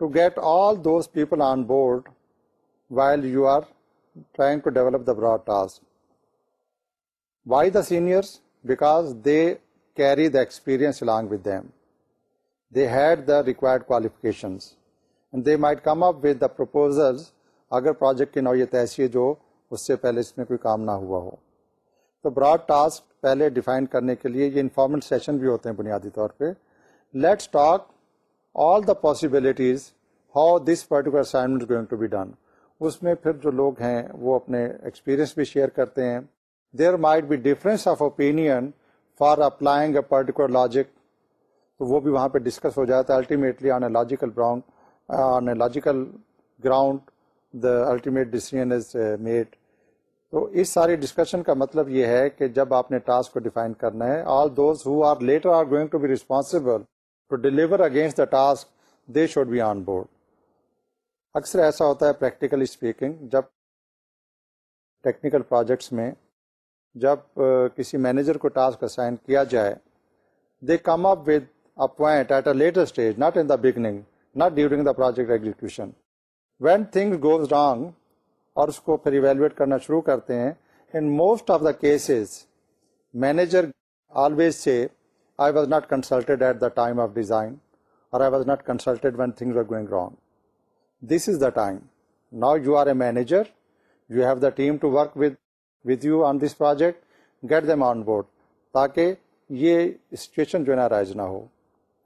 to get all those people on board while you are trying to develop the broad task why the seniors because they carry the experience along with them. They had the required qualifications. They might come up with the proposals اگر project کی نوعیت ایسی ہے جو اس سے پہلے اس میں کوئی کام نہ ہوا ہو تو براڈ ٹاسک پہلے ڈیفائن کرنے کے لیے یہ انفارمل سیشن بھی ہوتے ہیں بنیادی طور پہ let's talk all the possibilities how this particular assignment going to be done اس میں پھر جو لوگ ہیں وہ اپنے ایکسپیرئنس بھی شیئر کرتے ہیں there might be difference of opinion for applying a particular logic تو وہ بھی وہاں پہ ڈسکس ہو جاتا ہے. Ultimately on a logical ground on a logical ground the ultimate decision is made تو اس ساری ڈسکشن کا مطلب یہ ہے کہ جب آپ نے ٹاسک کو ڈیفائن کرنا ہے all those who are later are going to be responsible to deliver against the task they should be on board اکثر ایسا ہوتا ہے پریکٹیکلی اسپیکنگ جب ٹیکنیکل پروجیکٹس میں جب uh, کسی مینیجر کو ٹاسک اسائن کیا جائے دے come up with appoint at a later stage not in the beginning not during the project execution when thing goes wrong اور اس کو پھر ایویلویٹ کرنا شروع کرتے ہیں in most of the cases manager always سے I was not consulted at the time of design اور I was not consulted when things are going wrong this is the time now you are a manager you have the team to work with with you on this project get them on board تاکہ یہ situation جو ہے نا rise نہ ہو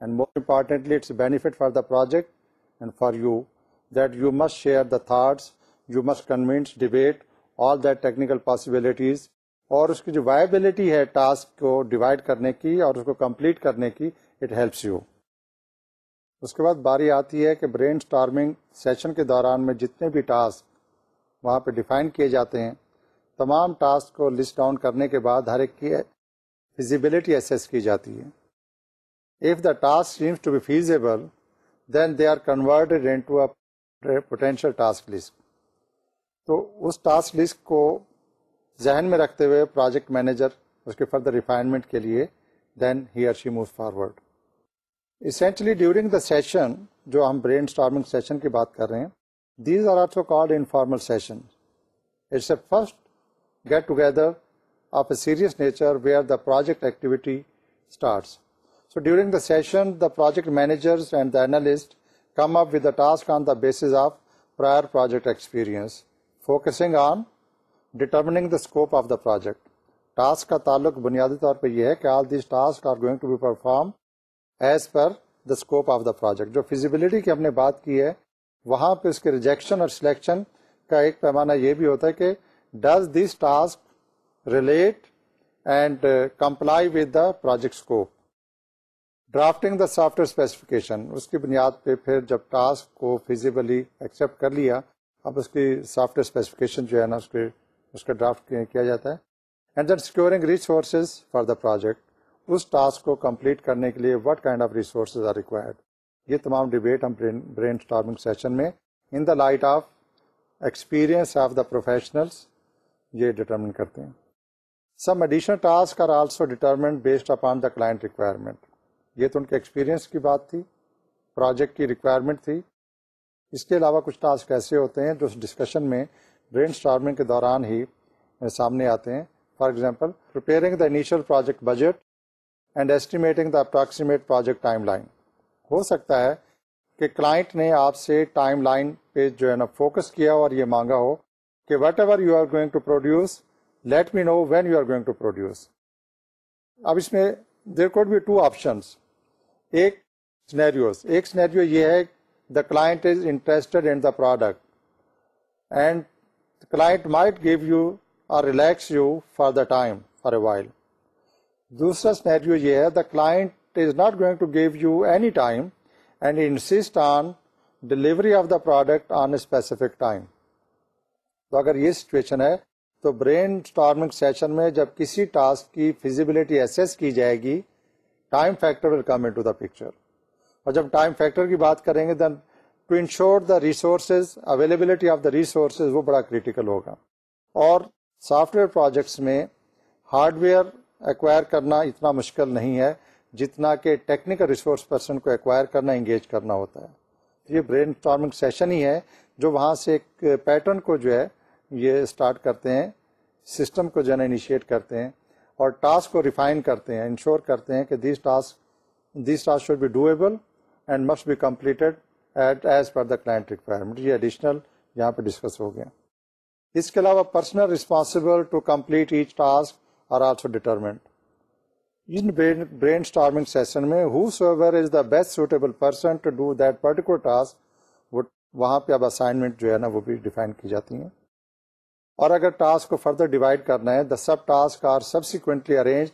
and more importantly it's benefit for the project and for you that you must share the thoughts you must convince debate all that technical possibilities اور اس کی جو وائبلٹی ہے ٹاسک کو ڈیوائڈ کرنے کی اور اس کو کمپلیٹ کرنے کی اٹ ہیلپس یو اس کے بعد باری آتی ہے کہ برین اسٹارمنگ سیشن کے دوران میں جتنے بھی ٹاسک وہاں پہ ڈیفائن کیے جاتے ہیں، تمام ٹاسک کو لسٹ ڈاؤن کرنے کے بعد ہر ایک کی فیزیبلٹی ایسیس کی جاتی ہے۔ If the task seems to be feasible then they are converted into a potential task list تو اس ٹاسک لسٹ کو ذہن میں رکھتے ہوئے پروجیکٹ مینیجر اس کے فردر ریفائنمنٹ کے لیے then he or she move forward essentially during the session جو ہم برین اسٹارمنگ سیشن کی بات کر رہے ہیں these are also called informal session it's a first get together of a serious nature where the project activity starts so during the session the project managers and the analyst come up with the task on the basis of prior project experience focusing on determining the scope of the project task کا تعلق بنیادی طور پہ یہ ہے کہ all these task are going to be perform as per the scope of the project جو feasibility کی ہم نے بات کی ہے وہاں پہ اس کے ریجیکشن اور سلیکشن کا ایک پیمانہ یہ بھی ہوتا ہے کہ does this task relate and comply with the project scope drafting the software specification, اس کی بنیاد پہ پھر جب ٹاسک کو فیزیبلی ایکسیپٹ کر لیا، اب اس کی سافٹ ویئر اسپیسیفکیشن جو ہے نا، اس کے، اس کا ڈرافٹ کیا جاتا ہے۔ And then securing resources for the project us task کو کمپلیٹ کرنے کے لیے what kind of resources are required یہ تمام ڈبیٹ ہم برین اسٹارمنگ سیشن میں in the light of experience of the professionals یہ ڈٹرمن کرتے ہیں۔ Some additional task are also determined based upon the client requirement یہ تو ان کے ایکسپیرئنس کی بات تھی پروجیکٹ کی ریکوائرمنٹ تھی۔ اس کے علاوہ کچھ ٹاسک ایسے ہوتے ہیں جو اس ڈسکشن میں برین اسٹارمنگ کے دوران ہی سامنے آتے ہیں۔ For example preparing the initial project budget and estimating the approximate project timeline ہو سکتا ہے کہ کلائنٹ نے آپ سے ٹائم لائن پہ جو ہے نا فوکس کیا اور یہ مانگا ہو کہ whatever you are going to produce let me know when you are going to produce اب اس میں there could be two options ایک سنیریوز ایک سنیریو یہ ہے the client is interested in the product and client might give you or relax you for the time for a while دوسرا scenario یہ ہے the client is not going to give you any time and insist on delivery of the product on a specific time تو اگر یہ situation ہے، تو brainstorming session میں جب کسی ٹاسک کی فیزیبلٹی ایسیس کی جائے گی time factor will come into the picture اور جب ٹائم فیکٹر کی بات کریں گے then to ensure the resources availability of the resources وہ بڑا کریٹیکل ہوگا۔ اور سافٹ ویئر پروجیکٹس میں ہارڈ ویئر ایکوائر کرنا اتنا مشکل نہیں ہے جتنا کہ ٹیکنیکل ریسورس پرسن کو ایکوائر کرنا انگیج کرنا ہوتا ہے۔ یہ برین اسٹارمنگ سیشن ہی ہے جو وہاں سے ایک پیٹرن کو جو ہے یہ اسٹارٹ کرتے ہیں سسٹم کو جو ہے انیشیٹ کرتے ہیں۔ اور ٹاسک کو ریفائن کرتے ہیں، انشور کرتے ہیں کہ these task these task should be doable and must be completed at as per the client requirement یہ ایڈیشنل یہاں پہ ڈسکس ہو گیا۔ اس کے علاوہ personnel responsible to complete each task are also determined in brainstorming session میں whosoever is the best suitable person to do that particular task وہاں پہ اب اسائنمنٹ جو ہے نا وہ بھی ڈیفائن کی جاتی ہیں۔ اور اگر ٹاسک کو فردر ڈیوائڈ کرنا ہے the sub task are subsequently arrange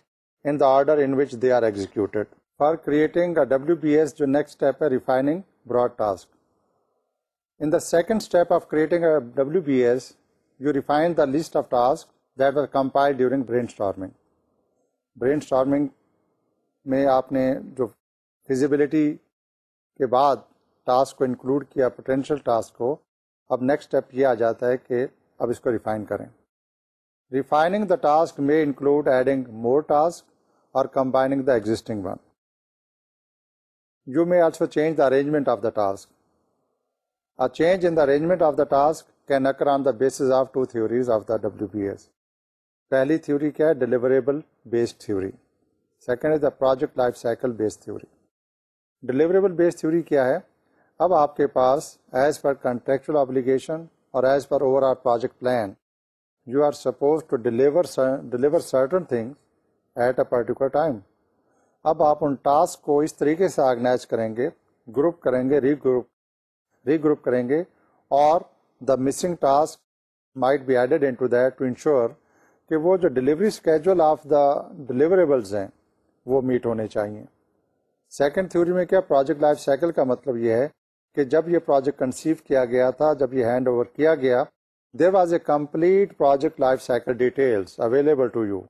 in the order in which they are executed for creating W B S جو نیکسٹ اسٹیپ ہے refining broad task in the second step of creating W B S you refine the list of task that were compile during brainstorming brainstorming میں آپ نے جو feasibility کے بعد task کو include کیا پوٹینشیل ٹاسک کو، اب نیکسٹ اسٹیپ یہ آ جاتا ہے کہ اب اس کو ریفائن کریں۔ ریفائننگ دا ٹاسک میں انکلوڈ ایڈنگ مور ٹاسک اور combining the existing one you may also change the arrangement of the task change in the arrangement of the task can occur on the basis of two theories of the W B S پہلی theory کیا ہے؟ Deliverable based theory second is the project life cycle based theory deliverable based theory کیا ہے؟ اب آپ کے پاس as per contractual obligation or as per overall project plan you are suppose to deliver deliver certain thing at a particular time اب آپ ان task کو اس طریقے سے آرگنائز کریں گے گروپ کریں گے ری گروپ ری گروپ کریں گے اور the missing task might be added into that to ensure کہ وہ جو delivery schedule of the deliverables ہیں وہ میٹ ہونے چاہیے. سیکنڈ تھیوری میں کیا پروجیکٹ لائف سائیکل کا مطلب یہ ہے کہ جب یہ پروجیکٹ کنسیو کیا گیا تھا، جب یہ ہینڈ اوور کیا گیا there was a complete project life cycle details available to you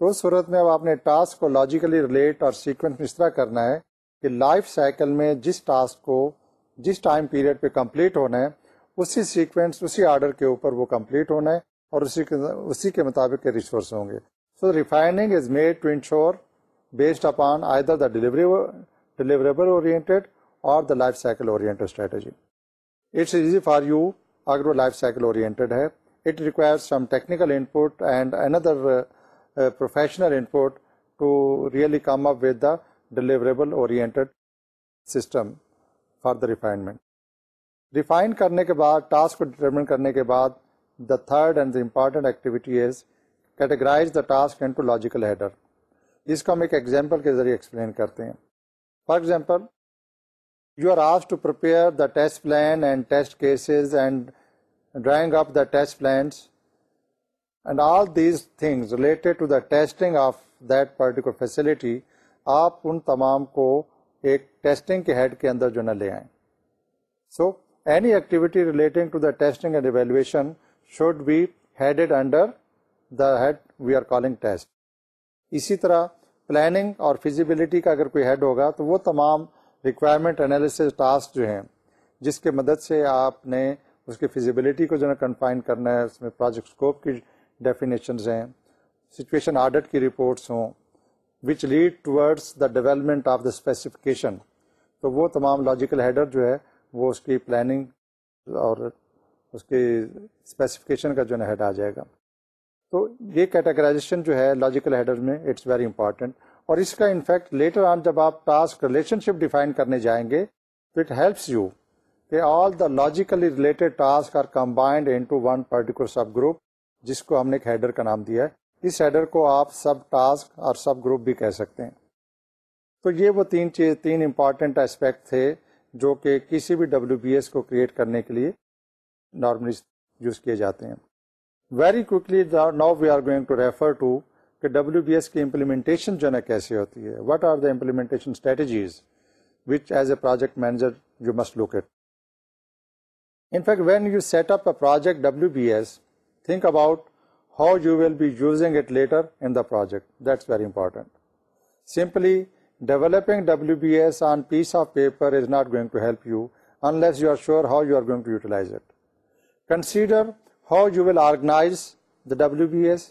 تو اس صورت میں اب آپ نے ٹاسک کو لاجیکلی ریلیٹ اور سیکوینس میں اس طرح کرنا ہے کہ لائف سائیکل میں جس ٹاسک کو جس ٹائم پیریڈ پہ کمپلیٹ ہونا ہے، اسی سیکوینس اسی آرڈر کے اوپر وہ کمپلیٹ ہونا ہے اور اسی کے اسی کے مطابق کے ریسورس ہوں گے۔ So refining is made to ensure based upon I the delivery deliverable oriented or the life cycle oriented strategy it's easy for you اگر وہ لائف سائیکل اورینٹیڈ ہے it require some technical input and under professional input to really come up with the deliverable oriented system for the refinement refine کرنے کے بعد task کو determine کرنے کے بعد the third and the important activity is categorize the task and to logical header اس کو ہم ایک ایگزامپل کے ذریعے ایکسپلین کرتے ہیں for example you are ask to prepare the test plan and test cases and drawing up the test plans and all these things related to the testing of that particular facility آپ ان تمام کو ایک testing کے head کے اندر جو نہ لے آئیں so any activity relating to the testing and evaluation should be headed under the head we are calling test اسی طرح پلاننگ اور فیزیبلٹی کا اگر کوئی ہیڈ ہوگا تو وہ تمام ریکوائرمنٹ انالیس ٹاسک جو ہیں، جس کے مدد سے آپ نے اس کی فیزیبلٹی کو جو ہے کنفائن کرنا ہے، اس میں پروجیکٹ اسکوپ کی ڈیفینیشنز ہیں سچویشن آڈٹ کی رپورٹس ہوں which lead towards the development of the specification تو وہ تمام لاجیکل ہیڈر جو ہے، وہ اس کی پلاننگ اور اس کی اسپیسیفکیشن کا جو ہے ہیڈ آ جائے گا۔ تو یہ کیٹاگرائزیشن جو ہے لاجیکل ہیڈر میں اٹس ویری امپارٹینٹ اور اس کا انفیکٹ لیٹر آن جب آپ ٹاسک ریلیشن شپ ڈیفائن کرنے جائیں گے، تو اٹ ہیلپس یو کہ all the logically related task are combined into one particular sub group جس کو ہم نے ایک ہیڈر کا نام دیا ہے۔ اس ہیڈر کو آپ سب ٹاسک اور سب گروپ بھی کہہ سکتے ہیں۔ تو یہ وہ تین چیز، تین امپارٹینٹ اسپیکٹ تھے جو کہ کسی بھی ڈبلو بی ایس کو کریٹ کرنے کے لیے نارملی یوز کیے جاتے ہیں۔ Very quickly now we are going to refer to کہ ڈبلو بی ایس کی امپلیمنٹیشن جو ہے کیسے ہوتی ہے؟ What are the implementation strategies which as a project manager you must look it in fact when you set up a project W B S think about how you will be using it later in the project that's very important simply developing W B S on piece of paper is not going to help you unless you are sure how you are going to utilize it consider how you will organize the W B S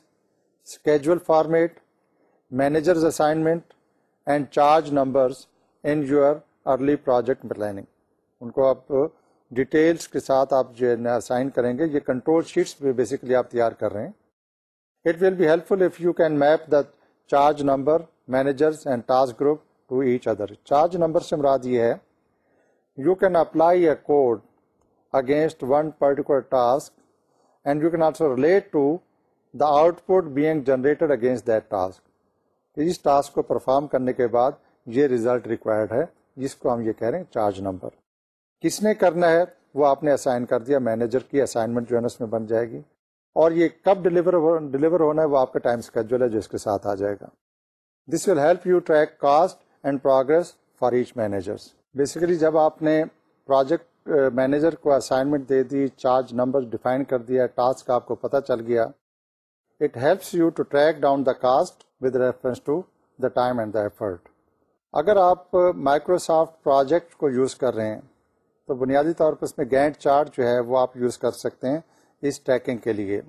schedule format managers assignment and charge numbers in your early project planning ان کو آپ details کے ساتھ آپ جو ہے assign کریں گے یہ کنٹرول شیٹس بھی بیسکلی آپ تیار کر رہے ہیں it will be helpful if you can map the charge number managers and task group to each other charge number سے مراد یہ ہے you can apply a code against one particular task and you can also relate to the output being generated against that task us task کو perform کرنے کے بعد یہ result required ہے، جس کو ہم یہ کہہ رہے ہیں چارج نمبر کس نے کرنا ہے؟ وہ آپ نے اسائن کر دیا مینیجر کی اسائنمنٹ جو ہے اس میں بن جائے گی۔ اور یہ کب ڈلیور ڈلیور ہونا ہے وہ آپ کا ٹائم اسکیجول ہے جو اس کے ساتھ آ جائے گا۔ This will help you track cost and progress for each managers basically جب آپ نے پروجیکٹ مینیجر کو اسائنمنٹ دے دی چارج نمبر ڈیفائن کر دیا ٹاسک آپ کو پتہ چل گیا it helps you to track down the cost with reference to the time and the effort اگر آپ مائکروسافٹ پروجیکٹ کو یوز کر رہے ہیں، تو بنیادی طور پر اس میں گینٹ چارٹ جو ہے وہ آپ یوز کر سکتے ہیں اس ٹریکنگ کے لیے۔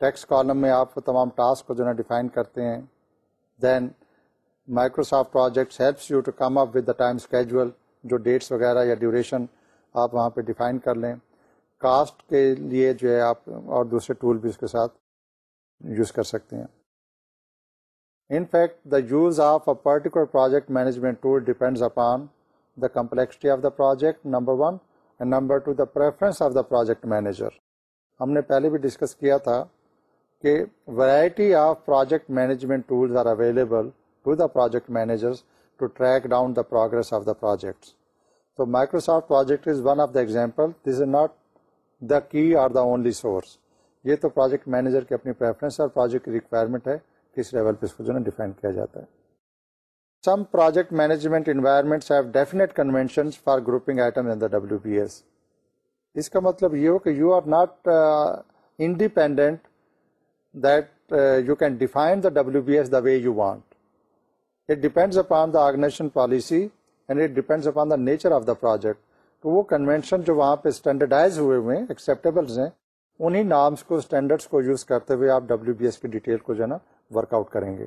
ٹیکس کالم میں آپ تمام ٹاسک کو جو ہے ڈیفائن کرتے ہیں۔ Then Microsoft projects helps you to come up with the time schedule جو ڈیٹس وغیرہ یا ڈیوریشن آپ وہاں پہ ڈیفائن کر لیں۔ کاسٹ کے لیے جو ہے آپ اور دوسرے ٹول بھی اس کے ساتھ۔ یوز کر سکتے ہیں۔ In fact the use of a particular project management tool depends upon the complexity of the project number one and number two the preference of the project manager ہم نے پہلے بھی ڈسکس کیا تھا کہ variety of project management tools are available to the project managers to track down the progress of the project تو Microsoft project is one of the example this is not the key are the only source یہ تو project manager کی اپنی preference اور project کی requirement ہے کس level پہ اس کو جو ہے ڈیفائن کیا جاتا ہے۔ Some project management environments have definite convention for grouping item in the W B S اس کا مطلب یہ ہو کہ you are not independent that you can define the W B S the way you want it depends upon the organisation policy and it depends upon the nature of the project تو وہ convention جو وہاں پہ standardise ہوئے ہوئے ہیں acceptables ہیں انہیں نامس کو اسٹینڈرڈس کو یوز کرتے ہوئے آپ ڈبلو بی ایس کی ڈیٹیل کو جو ہے نا ورک آؤٹ کریں گے۔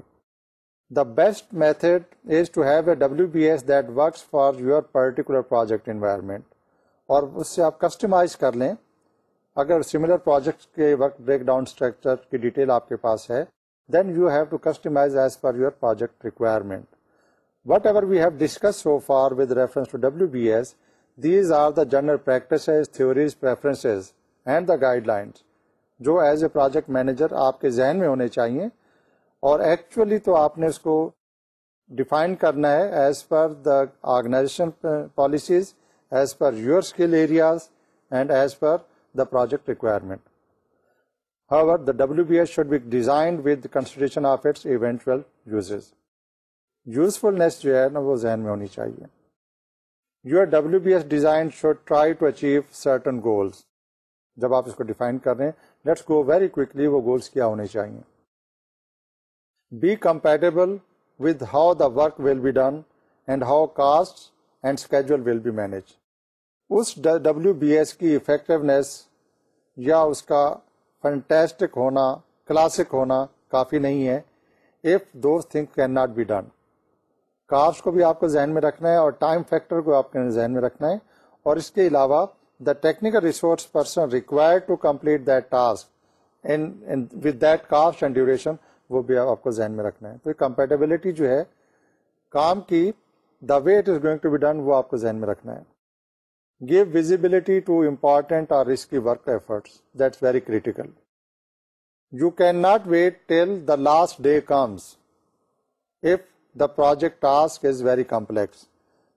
The best method is to have a W B S that works for your particular project environment اور اس سے آپ کسٹمائز کر لیں۔ اگر سملر پروجیکٹ کے ورک بریک ڈاؤن اسٹرکچر کی ڈیٹیل آپ کے پاس ہے then you have to customise as per your project requirement whatever we have discuss so for with reference to W B S these are the general practices theories preferences and the guidelines جو as a project manager آپ کے ذہن میں ہونے چاہیے اور actually تو آپ نے اس کو ڈیفائن کرنا ہے as per the organization policies as per your skill areas and as per the project requirement however the W B S should be designed with consideration of its eventual uses usefulness جو ہے نا وہ ذہن میں ہونی چاہیے. Your W B S design should try to achieve certain goals جب آپ اس کو ڈیفائن کر رہے ہیں لیٹس گو ویری کوکلی وہ گولس کیا ہونے چاہیے۔ Be compatible with how the work will be done and how cost and schedule will be manage us W B S کی افیکٹونیس یا اس کا فنٹیسٹک ہونا کلاسک ہونا کافی نہیں ہے۔ If those thing can not be done cost کو بھی آپ کو ذہن میں رکھنا ہے اور ٹائم فیکٹر کو آپ کے ذہن میں رکھنا ہے۔ اور اس کے علاوہ the technical resource person require to complete that task with that cost and duration وہ بھی آپ کو ذہن میں رکھنا ہے۔ تو کمپیٹیبلٹی جو ہے، کام کی the way it is going to be done وہ آپ کو ذہن میں رکھنا ہے۔ گیو ویزیبلٹی ٹو امپارٹینٹ اور risky work efforts that's very critical you can not wait till the last day comes if the project task is very complex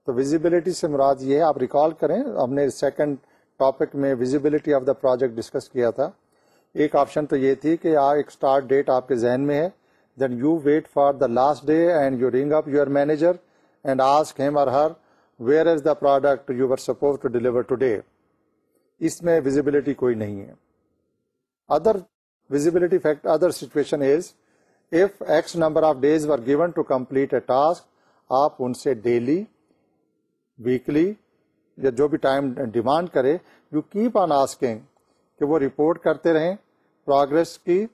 تو visibility سے مراد یہ ہے، آپ ریکال کریں، ہم نے سیکنڈ ٹاپک میں visibility of the project discuss کیا تھا۔ ایک آپشن تو یہ تھی کہ ایک اسٹارٹ ڈیٹ آپ کے ذہن میں ہے۔ Then you wait for the last day and you ring up your manager and ask him or her where is the product you are suppose to deliver today اس میں ویزیبلٹی کوئی نہیں ہے۔ Other visibility fact other situation is if X number of days were given to complete a task آپ ان سے daily weekly یا جو بھی ٹائم ڈیمانڈ کرے یو کیپ آن آسکنگ کہ وہ رپورٹ کرتے رہیں پروگرس کی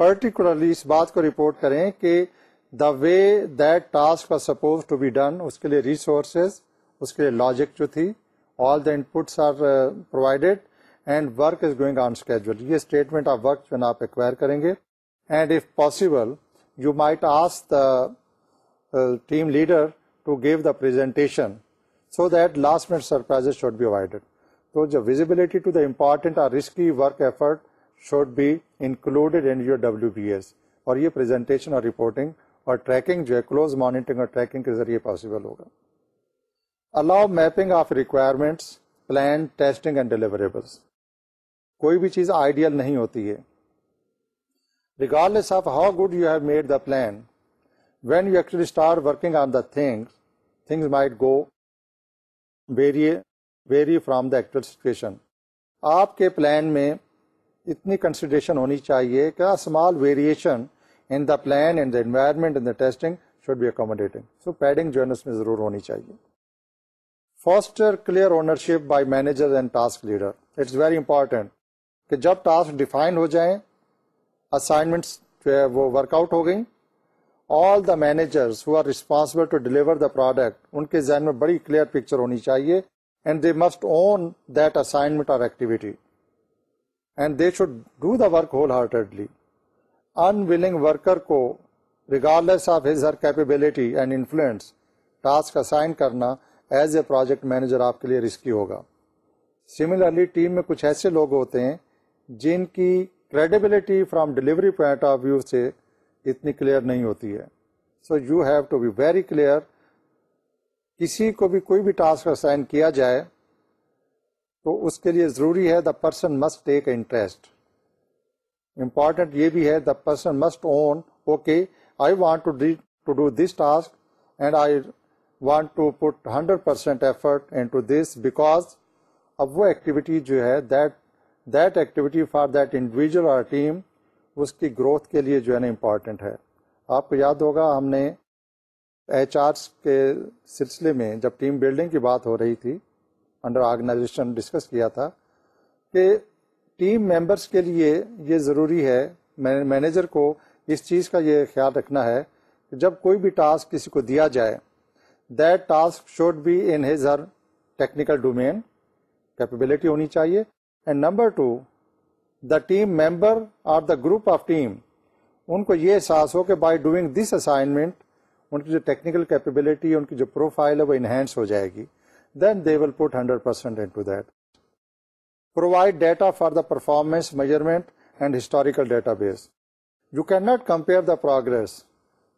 پرٹیکولرلی اس بات کو رپورٹ کریں کہ the way that task are suppose to be done اس کے لیے ریسورسز اس کے لیے لاجک جو تھی all the inputs are provided and work is going on schedule یہ اسٹیٹمنٹ آف ورک جو آپ ایکوائر کریں گے. And if possible you might ask the team leader to give the presentation so that last minute surprise should be avoided تو جو visibility to the important اور risky work effort should be included in your W B S اور یہ presentation اور reporting اور tracking جو ہے close monitoring اور ٹریکنگ کے ذریعے پاسبل ہوگا allow mapping of requirements plan testing and deliverables کوئی بھی چیز آئیڈیل نہیں ہوتی ہے regardless of how good you have made the plan, when you actually start working on the things, things might go vary from the actual situation. آپ کے plan میں اتنی کنسیڈریشن ہونی چاہیے کہ small variation in the plan in the environment in the testing should be accommodating so padding جو ہے اس میں ضرور ہونی چاہیے foster clear ownership by manager and task leader it's very important کہ جب ٹاسک ڈیفائن ہو جائیں اسائنمنٹس جو ہے وہ ورک آؤٹ ہو گئیں all the managers who are responsible to deliver the product ان کے ذہن میں بڑی کلیئر پکچر ہونی چاہیے and they must own that assignment or activity and they should do the work wholeheartedly unwilling worker کو regardless of his her capability and influence task assign کرنا as a project manager آپ کے لیے risky ہوگا similarly team میں کچھ ایسے لوگ ہوتے ہیں جن کی credibility from delivery point of view سے اتنی کلیئر نہیں ہوتی ہے۔ So you have to be very clear کسی کو بھی کوئی بھی ٹاسک اسائن کیا جائے تو اس کے لیے ضروری ہے the person must take interest important یہ بھی ہے the person must own okay I want to do this task and I want to put hundred percent effort into this because اب وہ ایکٹیویٹی جو ہے that that activity for that individual اور team اس کی گروتھ کے لیے جو ہے نا امپورٹنٹ ہے۔ آپ کو یاد ہوگا ہم نے ایچ آرس کے سلسلے میں جب ٹیم بلڈنگ کی بات ہو رہی تھی انڈر آرگنائزیشن ڈسکس کیا تھا کہ ٹیم ممبرس کے لیے یہ ضروری ہے مینیجر کو اس چیز کا یہ خیال رکھنا ہے کہ جب کوئی بھی ٹاسک کسی کو دیا جائے that task should be in his her technical domain capability ہونی چاہیے۔ And number two the team member or the group of team ان کو یہ احساس ہو کہ بائی ڈوئنگ دس اسائنمنٹ ان کی جو ٹیکنیکل کیپیبلٹی ان کی جو پروفائل ہے وہ انہینس ہو جائے گی then they will put hundred percent into that provide data for the performance measurement and historical database you can not compare the progress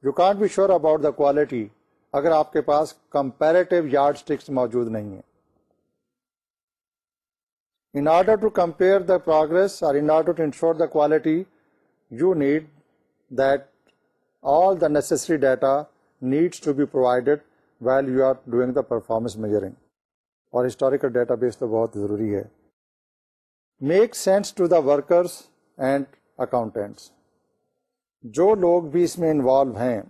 you can't be sure about the quality اگر آپ کے پاس comparative yardsticks موجود نہیں ہیں in order to compare the progress اور in order to ensure the quality you need that all the necessary data needs to be provided well you are doing the performance measuring اور historical data base تو بہت ضروری ہے۔ Make sense to the workers and accountants جو لوگ بھی اس میں انوالو ہیں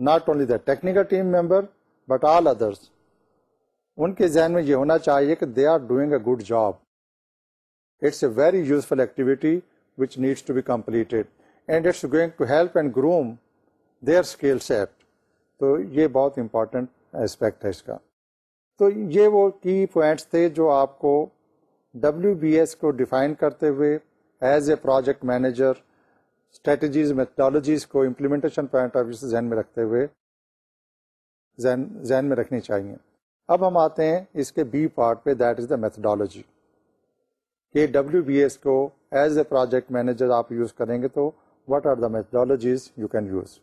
not only the technical team member but all others ان کے ذہن میں یہ ہونا چاہیے کہ they are doing a good job it's a very useful activity which needs to be completed and it's going to help and groom their skill set تو یہ بہت امپورٹنٹ اسپیکٹ ہے اس کا تو یہ وہ کی پوائنٹس تھے جو آپ کو ڈبلو بی ایس کو ڈیفائن کرتے ہوئے as a project manager strategies methodologies کو امپلیمنٹیشن پوائنٹ آف ویو سے ذہن میں رکھتے ہوئے ذہن میں رکھنی چاہیے۔ اب ہم آتے ہیں اس کے بی پارٹ پہ دیٹ از دا میتھڈالوجی کہ ڈبلو بی ایس کو ایز اے پروجیکٹ مینیجر آپ یوز کریں گے تو what are the methodologies you can use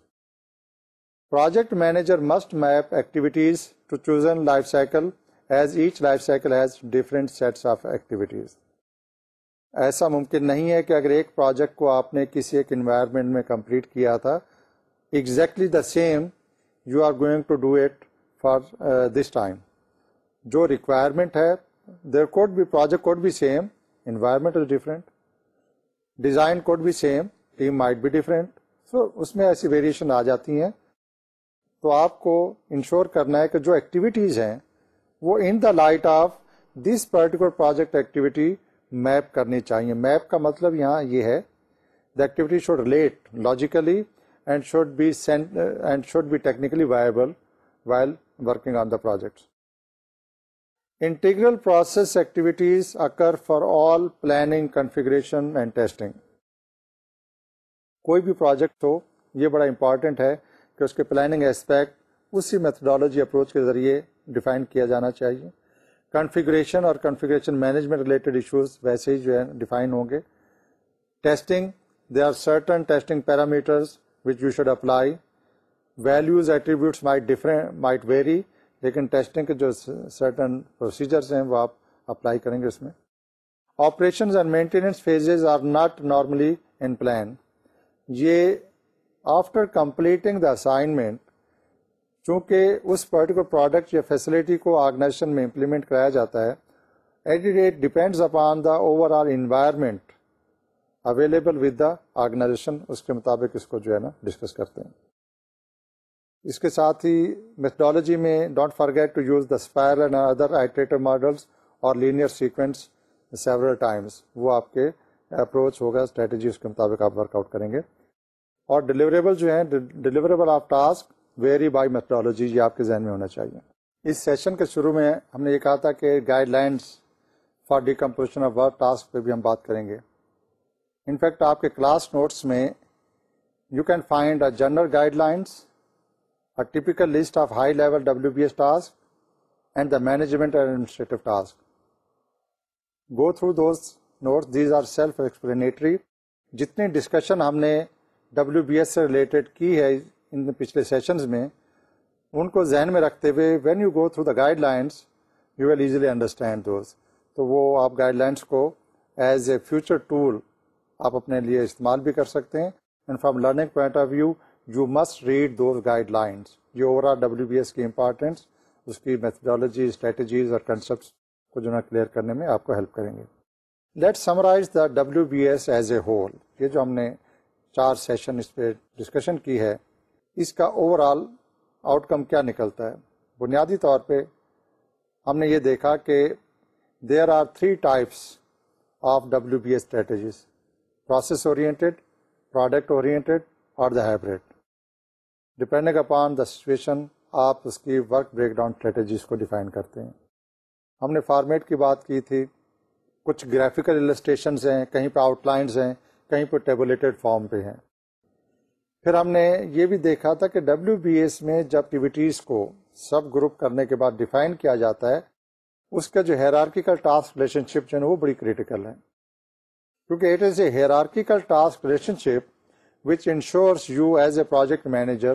project manager must map activities to chosen life cycle as each life cycle has different sets of activities ایسا ممکن نہیں ہے کہ اگر ایک پروجیکٹ کو آپ نے کسی ایک انوائرمنٹ میں کمپلیٹ کیا تھا exactly the same you are going to do it for this time جو ریکوائرمنٹ ہے دیر کوڈ بھی پروجیکٹ کوڈ بھی same environment is different design code بھی سیم ٹیم مائٹ بھی ڈفرینٹ سو اس میں ایسی ویریشن آ جاتی ہیں تو آپ کو انشور کرنا ہے کہ جو ایکٹیویٹیز ہیں، وہ in the light of this particular project activity map کرنی چاہیے. میپ کا مطلب یہاں یہ ہے the activity should relate logically and should be and should be technically viable while working on the project integral process activities occur for all planning configuration and testing کوئی بھی project ہو یہ بڑا امپورٹنٹ ہے کہ اس کے پلاننگ اسپیکٹ اسی میتھڈالوجی اپروچ کے ذریعے ڈیفائن کیا جانا چاہیے کنفیگریشن اور کنفیگریشن مینجمنٹ ریلیٹڈ ایشوز ویسے ہی جو ہے ڈیفائن ہوں گے testing they are certain testing parameters which you should apply values attributes might different might vary لیکن ٹیسٹنگ کے جو سرٹن پروسیجرس ہیں وہ آپ اپلائی کریں گے اس میں۔ Operations and maintenance phases are not normally in plan یہ آفٹر کمپلیٹنگ دا اسائنمنٹ چونکہ اس پرٹیکولر پروڈکٹ یا فیسلٹی کو آرگنائزیشن میں امپلیمنٹ کرایا جاتا ہے it depends upon the overall environment available with the organization اس کے مطابق اس کو جو ہے نا ڈسکس کرتے ہیں۔ اس کے ساتھ ہی میتھڈالوجی میں don't forget to use the spiral and other iterative models اور لینئر سیکوینس سیورل ٹائمس وہ آپ کے اپروچ ہوگا اسٹریٹجی اس کے مطابق آپ ورک آؤٹ کریں گے. اور ڈلیوریبل جو ہیں deliverable of task vary by methodology یہ آپ کے ذہن میں ہونا چاہیے. اس سیشن کے شروع میں ہم نے یہ کہا تھا کہ guidelines for decomposition of work task پہ بھی ہم بات کریں گے. انفیکٹ آپ کے کلاس نوٹس میں you can find a general guidelines typical list of high level W B S task and the management administrative task go through those notes these are self explanatory جتنی discussion ہم نے W B S سے related کی ہے ان پچھلے sessions میں، ان کو ذہن میں رکھتے ہوئے when you go through the guidelines you will easily understand those تو وہ آپ گائڈ لائنس کو ایز اے فیوچر ٹول آپ اپنے لیے استعمال بھی کر سکتے ہیں. And from learning point of view you must read those guidelines یہ overall W B S کی امپارٹینس اس کی میتھڈالوجی اسٹریٹجیز اور کنسپٹس کو جو نا کلیئر کرنے میں آپ کو ہیلپ کریں گے let summarize the W B S as a whole یہ جو ہم نے چار سیشن اس پہ ڈسکشن کی ہے اس کا اوور آل آؤٹ کم کیا نکلتا ہے بنیادی طور پہ ہم نے یہ دیکھا کہ there are three types of W B S strategies process oriented product oriented اور the hybrid depending upon the situation آپ اس کی ورک بریک ڈاؤن اسٹریٹجیز کو ڈیفائن کرتے ہیں۔ ہم نے فارمیٹ کی بات کی تھی۔ کچھ گرافیکل السٹریشنز ہیں، کہیں پہ آؤٹ لائنز ہیں، کہیں پہ ٹیبولیٹڈ فارم پہ ہیں۔ پھر ہم نے یہ بھی دیکھا تھا کہ ڈبلو بی ایس میں جب ایکٹیویٹیز کو سب گروپ کرنے کے بعد ڈیفائن کیا جاتا ہے، اس کا جو ہیرارکیکل ٹاسک ریلیشن شپ جو ہے وہ بڑی کریٹیکل ہے۔ کیونکہ it is a hierarchical task relationship which ensures you as a project manager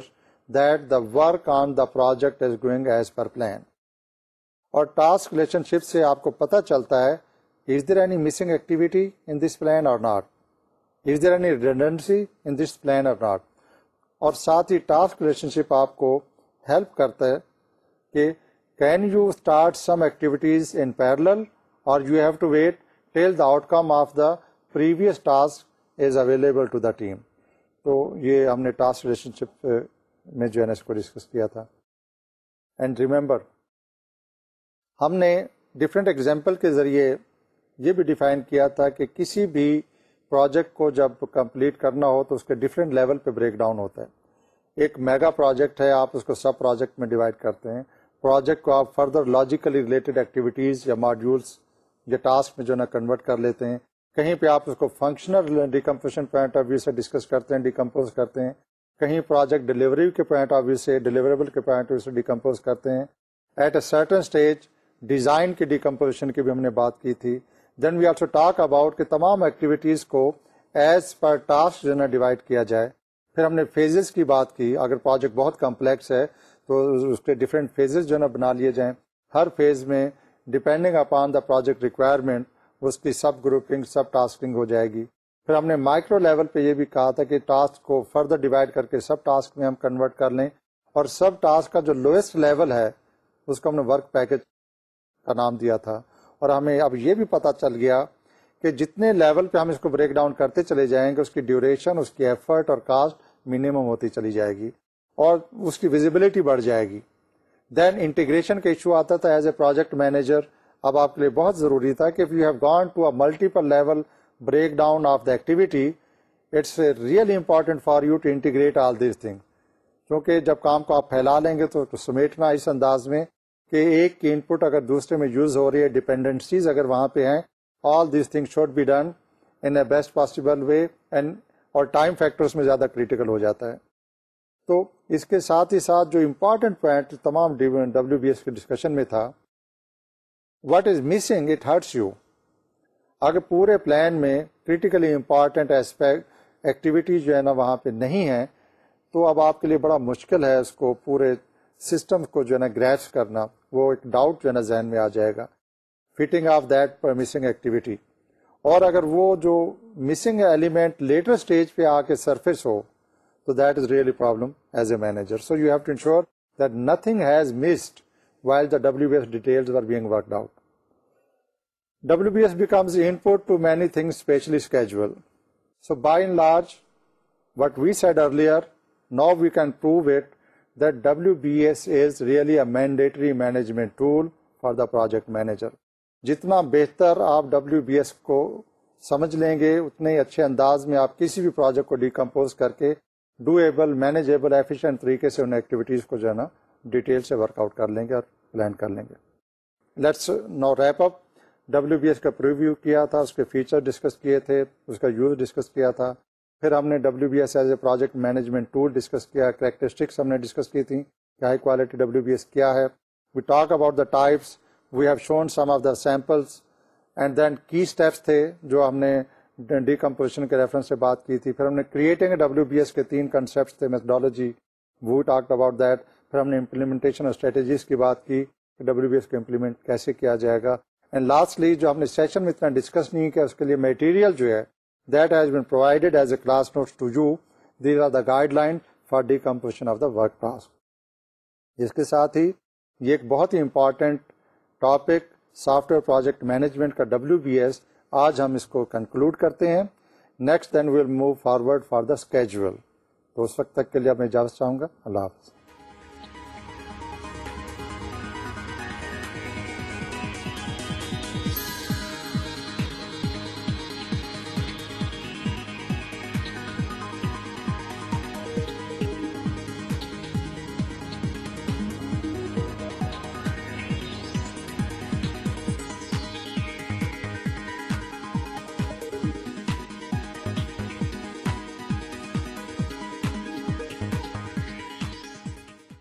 that the work on the project is going as per plan اور ٹاسک ریلیشن شپ سے آپ کو پتا چلتا ہے is there any missing activity in this plan or not is there any redundancy in this plan or not اور ساتھ ہی ٹاسک ریلیشن شپ آپ کو ہیلپ کرتا ہے کہ can you start some activities in parallel or you have to wait till the outcome of the previous task is available to the team تو یہ ہم نے ٹاسک ریلیشن شپ میں جو ہے نا اس کو ڈسکس کیا تھا۔ اینڈ ریمبر ہم نے ڈفرینٹ ایگزامپل کے ذریعے یہ بھی ڈیفائن کیا تھا کہ کسی بھی پروجیکٹ کو جب کمپلیٹ کرنا ہو تو اس کے ڈفرینٹ لیول پہ بریک ڈاؤن ہوتا ہے۔ ایک میگا پروجیکٹ ہے، آپ اس کو سب پروجیکٹ میں ڈیوائڈ کرتے ہیں۔ پروجیکٹ کو آپ فردر لاجیکلی ریلیٹڈ ایکٹیویٹیز یا ماڈیولس یا ٹاسک میں جو ہے نا کنورٹ کر لیتے ہیں۔ کہیں پہ آپ اس کو functional decomposition point of view سے ڈسکس کرتے ہیں ڈیکمپوز کرتے ہیں. کہیں پروجیکٹ ڈلیوری کے پوائنٹ آف ویو سے ڈلیوریبل کے پوائنٹ آف ویو سے ڈیکمپوز کرتے ہیں. At a certain stage design کی ڈیکمپوزیشن کی بھی ہم نے بات کی تھی. Then we also talk about کہ تمام ایکٹیویٹیز کو ایز پر ٹاسک جو ہے ڈیوائڈ کیا جائے. پھر ہم نے فیزز کی بات کی. اگر پروجیکٹ بہت کمپلیکس ہے تو اس کے ڈفرینٹ فیزز جو ہے نا بنا لیے جائیں. ہر فیز میں depending upon the project requirement اس کی سب گروپنگ، سب ٹاسکنگ ہو جائے گی۔ پھر ہم نے مائکرو لیول پہ یہ بھی کہا تھا کہ ٹاسک کو فردر ڈیوائڈ کر کے سب ٹاسک میں ہم کنورٹ کر لیں اور سب ٹاسک کا جو لوئسٹ لیول ہے، اس کو ہم نے ورک پیکج کا نام دیا تھا۔ اور ہمیں اب یہ بھی پتا چل گیا کہ جتنے لیول پہ ہم اس کو بریک ڈاؤن کرتے چلے جائیں گے، اس کی ڈیوریشن، اس کی ایفرٹ اور کاسٹ منیمم ہوتی چلی جائے گی اور اس کی ویزیبلٹی بڑھ جائے گی۔ دین انٹیگریشن کا ایشو آتا تھا ایز اے پروجیکٹ مینیجر اب آپ کے لیے بہت ضروری تھا کہ you have gone to a multiple level breakdown of the activity it's really important for you to integrate all these thing کیونکہ جب کام کو آپ پھیلا لیں گے تو سمیٹنا اس انداز میں کہ ایک کی ان پٹ اگر دوسرے میں یوز ہو رہی ہے ڈپینڈنسیز اگر وہاں پہ ہیں all these thing should be done in a best possible way and اور ٹائم فیکٹر اس میں زیادہ کریٹیکل ہو جاتا ہے. تو اس کے ساتھ ہی ساتھ جو امپورٹنٹ پوائنٹ تمام ڈبلو بی ایس کے ڈسکشن میں تھا what is missing it hurts you اگر پورے پلان میں کریٹیکلی امپارٹینٹ ایسپیکٹ ایکٹیویٹی جو ہے نا وہاں پہ نہیں ہے تو اب آپ کے لیے بڑا مشکل ہے اس کو پورے سسٹم کو جو ہے نا گریس کرنا، وہ ایک ڈاؤٹ جو ہے نا ذہن میں آ جائے گا۔ فٹنگ آف دیٹ پر مسنگ ایکٹیویٹی اور اگر وہ جو مسنگ ایلیمنٹ لیٹر اسٹیج پہ آ کے سرفیس ہو، تو that is really problem as a manager so you have to ensure that nothing has missed while the W B S details are being worked out W B S becomes input to many thing especially schedule so by and large what we said earlier now we can prove it that W B S is really a جتنا بہتر آپ W B S کو سمجھ لیں گے اتنے اچھے انداز میں آپ کسی بھی پروجیکٹ کو ڈیکمپوز کر کے ڈو ایبل مینیجیبل ایفیشینٹ طریقے سے ان ایکٹیویٹیز کو جو ہے نا ڈیٹیل سے ورک آؤٹ کر لیں گے اور پلان کر لیں گے۔ Let's now wrap up W B S کا پریویو کیا تھا، اس کے فیچر ڈسکس کیے تھے، اس کا یوز ڈسکس کیا تھا۔ پھر ہم نے W B S as a project management tool discuss کیا کریکٹرسٹکس ہم نے ڈسکس کی تھیں، کہ high quality W B S کیا ہے۔ We talk about the types we have shown some of the samples and then کی اسٹیپس تھے، جو ہم نے ڈیکمپوزیشن کے ریفرنس سے بات کی تھی۔ پھر ہم نے کریٹنگ ڈبلو بی ایس کے تین کنسیپٹس تھے methodology we talk about that پھر ہم نے امپلیمنٹیشن اور اسٹریٹجیز کی بات کی کہ ڈبلو بی ایس کو امپلیمنٹ کیسے کیا جائے گا. اینڈ لاسٹلی جو ہم نے سیشن میں اتنا ڈسکس نہیں کیا، اس کے لیے میٹیریل جو ہے that has been provided as a class notes to you these are the guide line for decomposition of the work class اس کے ساتھ ہی یہ ایک بہت ہی important topic software project management کا ڈبلو بی ایس آج ہم اس کو کنکلوڈ کرتے ہیں. Next then will move forward for the schedule تو اس وقت تک کے لیے میں اجازت چاہوں گا. اللہ حافظ.